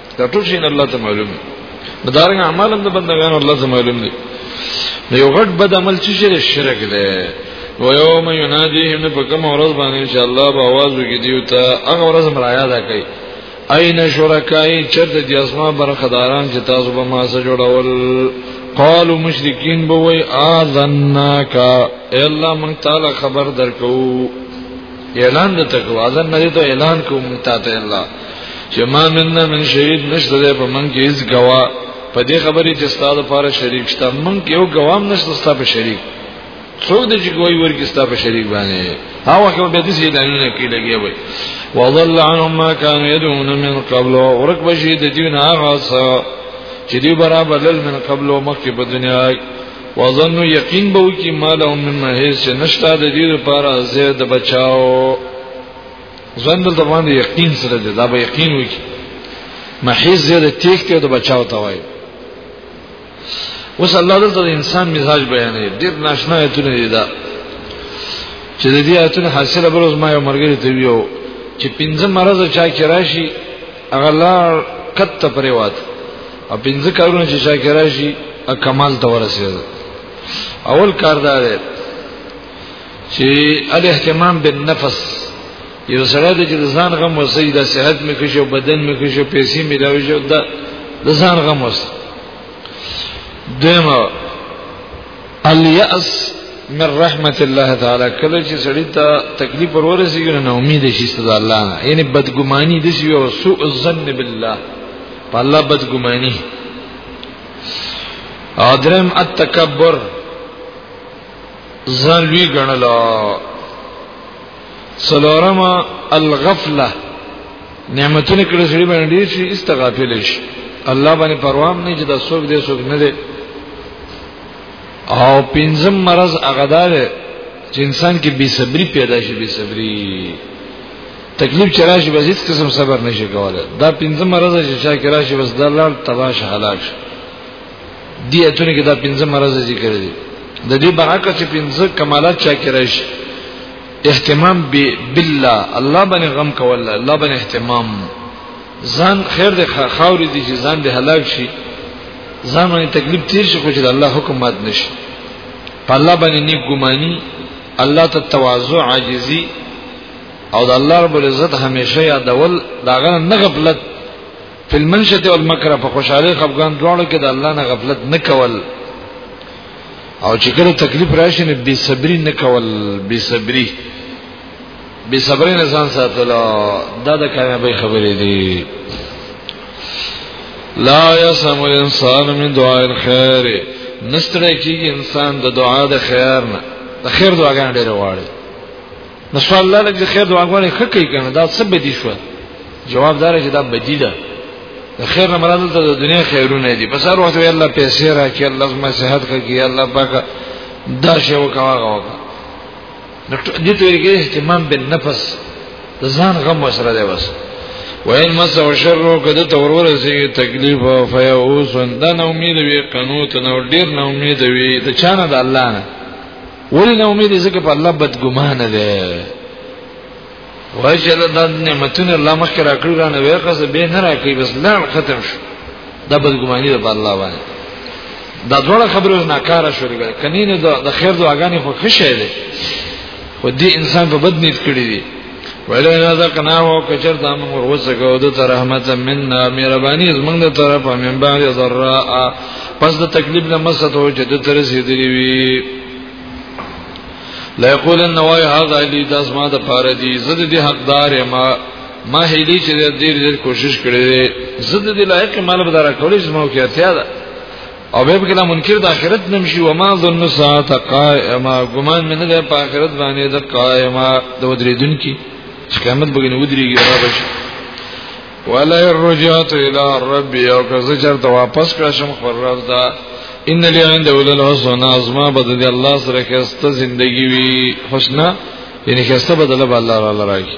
دا ټول شي الله ته معلوم دي نو دا رنګ اعمال هم د بندګانو الله ته معلوم دي نو یو غټ بد عمل چې شرک شرک دی و یوم ینادیهم په کوم ورځ باندې ان شاء الله به आवाज وکړي دیو ته هغه ورځ مرایا ده کوي اين شرکای چرته د اسما برخداران چې تاسو به ما سره جوړول قالو مشرکین بوي اذناک الا من تعالی خبر درکو اعلان د تقوا اذن نه ته اعلان کوم تا ته الله چې ما مننا من شهید نشته ده په من کې هیڅ گوا په دې خبرې چې ستاسو لپاره شریک شته من کې یو گوام نشته ستاسو په شریک څوک د چې ګوي ورګي ستا په شریک باندې هاو هغه به دې سي دانه کې لګي وي وضل عنهم ما كان يدعون من قبل ورک بشي د دین هغه څه چې دی برابر لل من قبل مخکې په دنیا وظنوا یقین به کی مالهم من مهیز چې نشتا د دې لپاره زید بچاو ځان د باندې یقین سره دی دا به یقین وکي محیز زید تیک ته د بچاو ته وایي اوس الله دلته د انسان مزاج بیانوي ډیر ناشنا ایتونه دي دا چې د دې ایتونه حاصله بل اوس ما یو مرګري ته ویو چې پنځه مرزه چا کې راشي هغه لار کته پرې واته او پنځه کارونه چې چا کې راشي کمال ته ورسېږي اول کار دا دی چې الاهتمام بالنفس یو سره د چې ځان غم وسې د صحت مې کې شو بدن مې کې شو پیسې مې دا وشو د ځان غم وسې دمو الیاس من رحمت الله تعالی کله چې سړی ته تکلیف ورورسیږي نو امید شي ستاسو الله نه یعنی بدګماني د شي او سوء الظن بالله په الله بدګماني او درم التکبر ځان لوی ګڼل سلورم الغفله نعمتونه کړه سړي باندې شي استغافل شي الله باندې پروام نه چې دا څوک دې څوک نه دې او پنځم مرض هغه دار چې انسان کې بې صبري پیدا شي بې صبري تکلیف چې راشي بس هیڅ قسم صبر نشي کولای دا پنځه مرز چې چا کې راشي بس دا لړ تباش هلاک شي دی اتونه کې دا پنځه مرز ذکر دي د دې برکت چې پنځه کمالات چا کې راشي اهتمام به بالله الله باندې غم کول الله باندې اهتمام ځان خیر د خاورې دي چې ځان دې هلاک شي ځان باندې تکلیف تیر شي خو چې الله حکم مات نشي په الله باندې نیک ګماني الله ته تواضع عاجزي او د الله رب العزت همیشه یادول داغه نه غفلت فل منشته والمکر په خوشاله خفقان دواړو کې د الله نه غفلت نه کول او چې کله تکلیف راشي نه بي صبري نه کول بي صبري بي صبري نه ځان ساتل دا د کامیابی خبرې دي لا يسم الانسان من دعاء الخير نستړی کیږي انسان د دعا د خیر نه د خیر دعاګانې ډېر واړي نو سوال الله لږ خیر دعاګانې ښه کوي کنه دا څه بدی شو جواب دار چې دا بدی ده د خیر نه مراد ته د دنیا خیرونه دي بس هر وخت الله پیسې راکړي الله زما صحت کوي الله پاک دا شی وکاوه غوږه نو دې ته ویل کېږي اهتمام بن نفس د ځان غم وسره دی بس وین مس او شر کده تورور سي تکلیف او فیاوس دا نو امید وی قنوت نو ډیر نو امید وی د چانه د الله نه ولی نه امید ځکه په الله بدګمان ده واشه د نعمتونو الله مخکې راکړي رانه وې قصه به نه راکړي بس لا ختم شو دا بدګماني ده په الله باندې دا ډول خبره نه کار شو لري کني نه د خیر دعاګانې خو خشه ده خو دې انسان په بد نیت کړی دی ولی نذقنا او کچر دا موږ وسکو د رحمت مننا مهرباني زمونږ د طرفه من بعد ذراء پس د تکلیف نه مسته او چې د تر رسیدلی وي لا یقول ان وای هذا لی داس ما د پاره دی زد دي حقدار ما ما هیلی چې ډیر ډیر کوشش کړې زد دي لایق مال بدره کولې زموږ کې اړتیا ده او به کله منکر د آخرت نمشي و ما ظن ساعت قائما ګمان مې نه ده په آخرت باندې د قائما د ودریدون کی چې قیامت به نه ودریږي را بشي ولا رجعت الى ربي او که زه چرته واپس کړم خبر رب دا ان لي عند اول الحسن ازما بدل دي الله سره خسته زندگی وي حسنا یعنی خسته بدل به الله را لراږي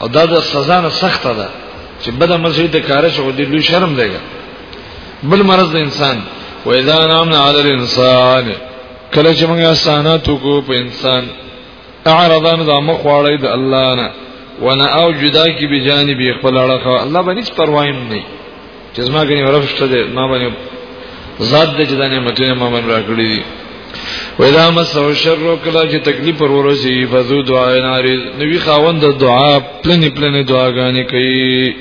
او دا د سزا نه سخته ده چې بده مزه د کار شو د لوی شرم دی بل مرز د انسان و اذا نامنا علی الانسان کله چې موږ اسانات کو په انسان اعرضان د مخ واړی د الله نه وانا او جدا کی به جانب خپل اړه الله باندې پروايم نه چې زما غني ورف شته دې ما باندې ذات دې چې دا نعمتونه ما باندې راکړي دي ودا مسو شر کلا چې تکلیف پر ورسي فذو دعا ناری نبی خاوند دعا پلنې پلنې دعاګانې کوي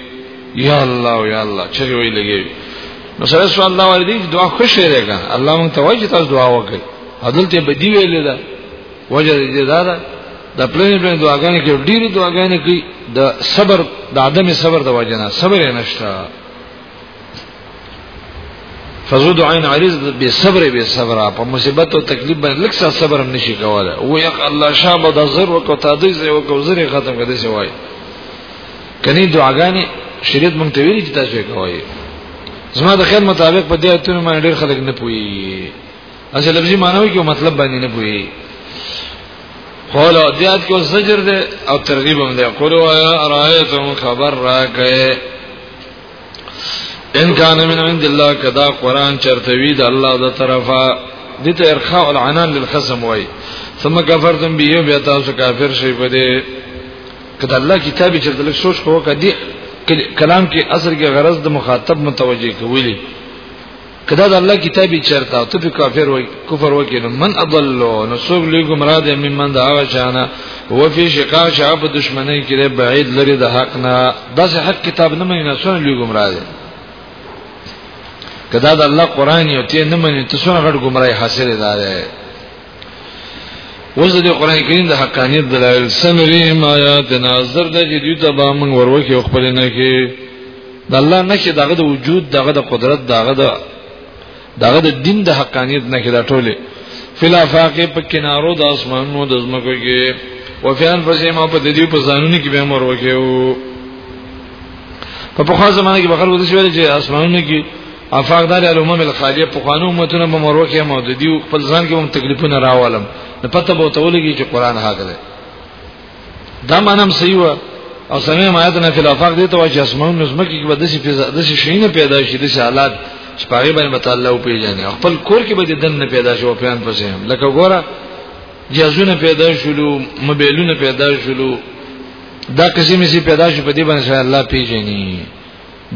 یا الله یا الله چې وی لګي نو سره سو الله ولدي دعا خوشې راګه الله مونږ ته وایي چې تاسو دعا وکړئ عدالت به دی ویلې ده وجه دې دا ده د پلان پلان دعاګانې کې ډېری دعاګانې کې د صبر د عدم صبر د وجه نه صبر یې نشته فزود عین عریض به صبر به صبر په مصیبت او تکلیف باندې لکه څه صبر هم نشي کولای او یق الله شابه د زر وکړه تادی زه وکړه زری ختم کړي سی وای کني دعاګانې شریعت مونږ ته ویلي چې تاسو یې کوی زما د خیال مطابق په دې اتنه باندې ډېر خلک نه پوي اسی لفظی معنی کې مطلب باندې نه پوي قول او دیات کې زجر ده او ترغیب هم ده قول او ارایتم خبر راکه ان کان من عند الله کدا قران چرتوی د الله د طرفه دي ته ارخاء العنان للخصم وای ثم کفرتم به بیا تاسو کافر شئ په دې کدا الله کتابي چې دلک سوچ کوو کدي کلام کې اصل کې غرض د مخاطب متوجه کوي کدا د الله کتاب یې چرتا ته په کافر وای کفر وکې نو من اضل نو څوک لوی گمراه دی من من دا هغه شانه و فی شقاق شعب دشمنی کې بعید لري د حق نه داس حق کتاب نه مني نه څونه لوی گمراه دی کدا د الله قران یو ته نه مني ته څونه غټ گمراهي حاصله ده اوس د قران کریم د حقانیت دلایل سنریم آیات ناظر د جدي تبا من وروکي خپل نه کې د الله نشه دغه د وجود دغه د قدرت دغه د دغه د دین د حقانیت نه کې دا ټوله فلا فاقه په کنارو د اسمانونو د زمکو کې وفیان پسې ما په دې په ځانونو کې به امر وکړو په پخوا زمانه کې بخار ودی شوی چې اسمانونو کې افاق دار الامم الخالیه په قانون امتونه به مرو کې موددي او خپل ځان کې هم تکلیفونه راوالم نه پته به تولګي چې قران حق دی دا مانم صحیح و او سمې مایتنا فی الافاق دي ته واجب اسمون نظم کې به دسی پیدا دسی شینه پیدا شي دسی حالات چې پاره باندې تعالی او پیژنې خپل کور کې به دن نه پیدا شو پیان پسې هم لکه ګوره جهازونه پیدا شولو موبایلونه پیدا شولو دا قسمه سي پیدا شي په دې باندې الله پیژني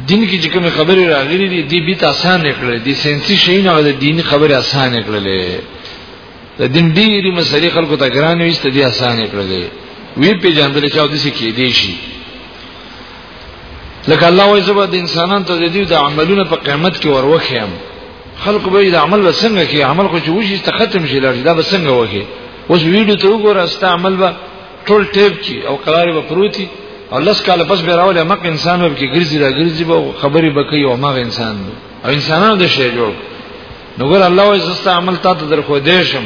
دین کې چې کوم خبرې راغلي دي دی بیت آسان کړل دي سنسي شي نه د دین خبرې آسان کړلې د دین ډېری مسلې خلکو ته ګران وي ست دي آسان کړلې وی په جاندل چې او د څه کې دي شي لکه الله وایي زبر د انسانان ته د دې د عملونو په قیامت کې وروخیم خلق به د عمل وسنګ کې عمل خو چې وشي ته ختم شي لري دا وسنګ وږي اوس ویډیو ته وګوره ستا عمل به ټول ټیپ کی او قرار به پروتي او لس کال پس به راولې مګ انسان به کې ګرځي را ګرځي به خبرې بکې او مګ انسان به او انسانانو د شی جوړ نو ګور الله وې زستا عمل تا ته در خو دې شم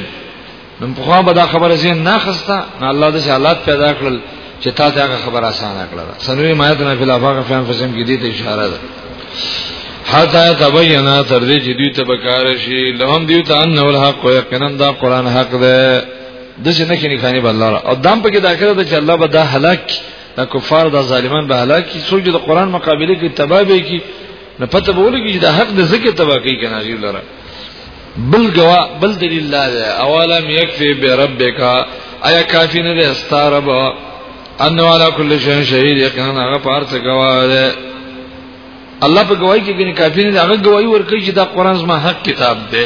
نو په خوا به دا خبره زین نه خسته نو الله د حالات پیدا کړل چې تا ته هغه خبره اسانه کړل سنوي مایت نه فل افاق فهم فسم کې دې ته اشاره ده حتا تبینا تر دې چې دوی ته بکار شي لهم دیو ته ان الحق یقینا دا قران حق ده د چې نه کې نه خاني بل لاره او دام په کې داخله ده چې الله به دا هلاک دا کفار دا ظالمان به هلاک کی سوچ د قران مقابله کې تباہ به کی نه پته به ولګي چې دا حق د ذکر تباہ کوي کنه غیر لاره بل گوا بل دلیل لا ده اولا یکفی بربک آیا کافی نه ده استارب انه علی کل شیء شهید یقینا هغه پارڅ گوا ده الله په گواہی کې ګنې کافی نه هغه گواہی ورکړي چې دا قران زما حق کتاب ده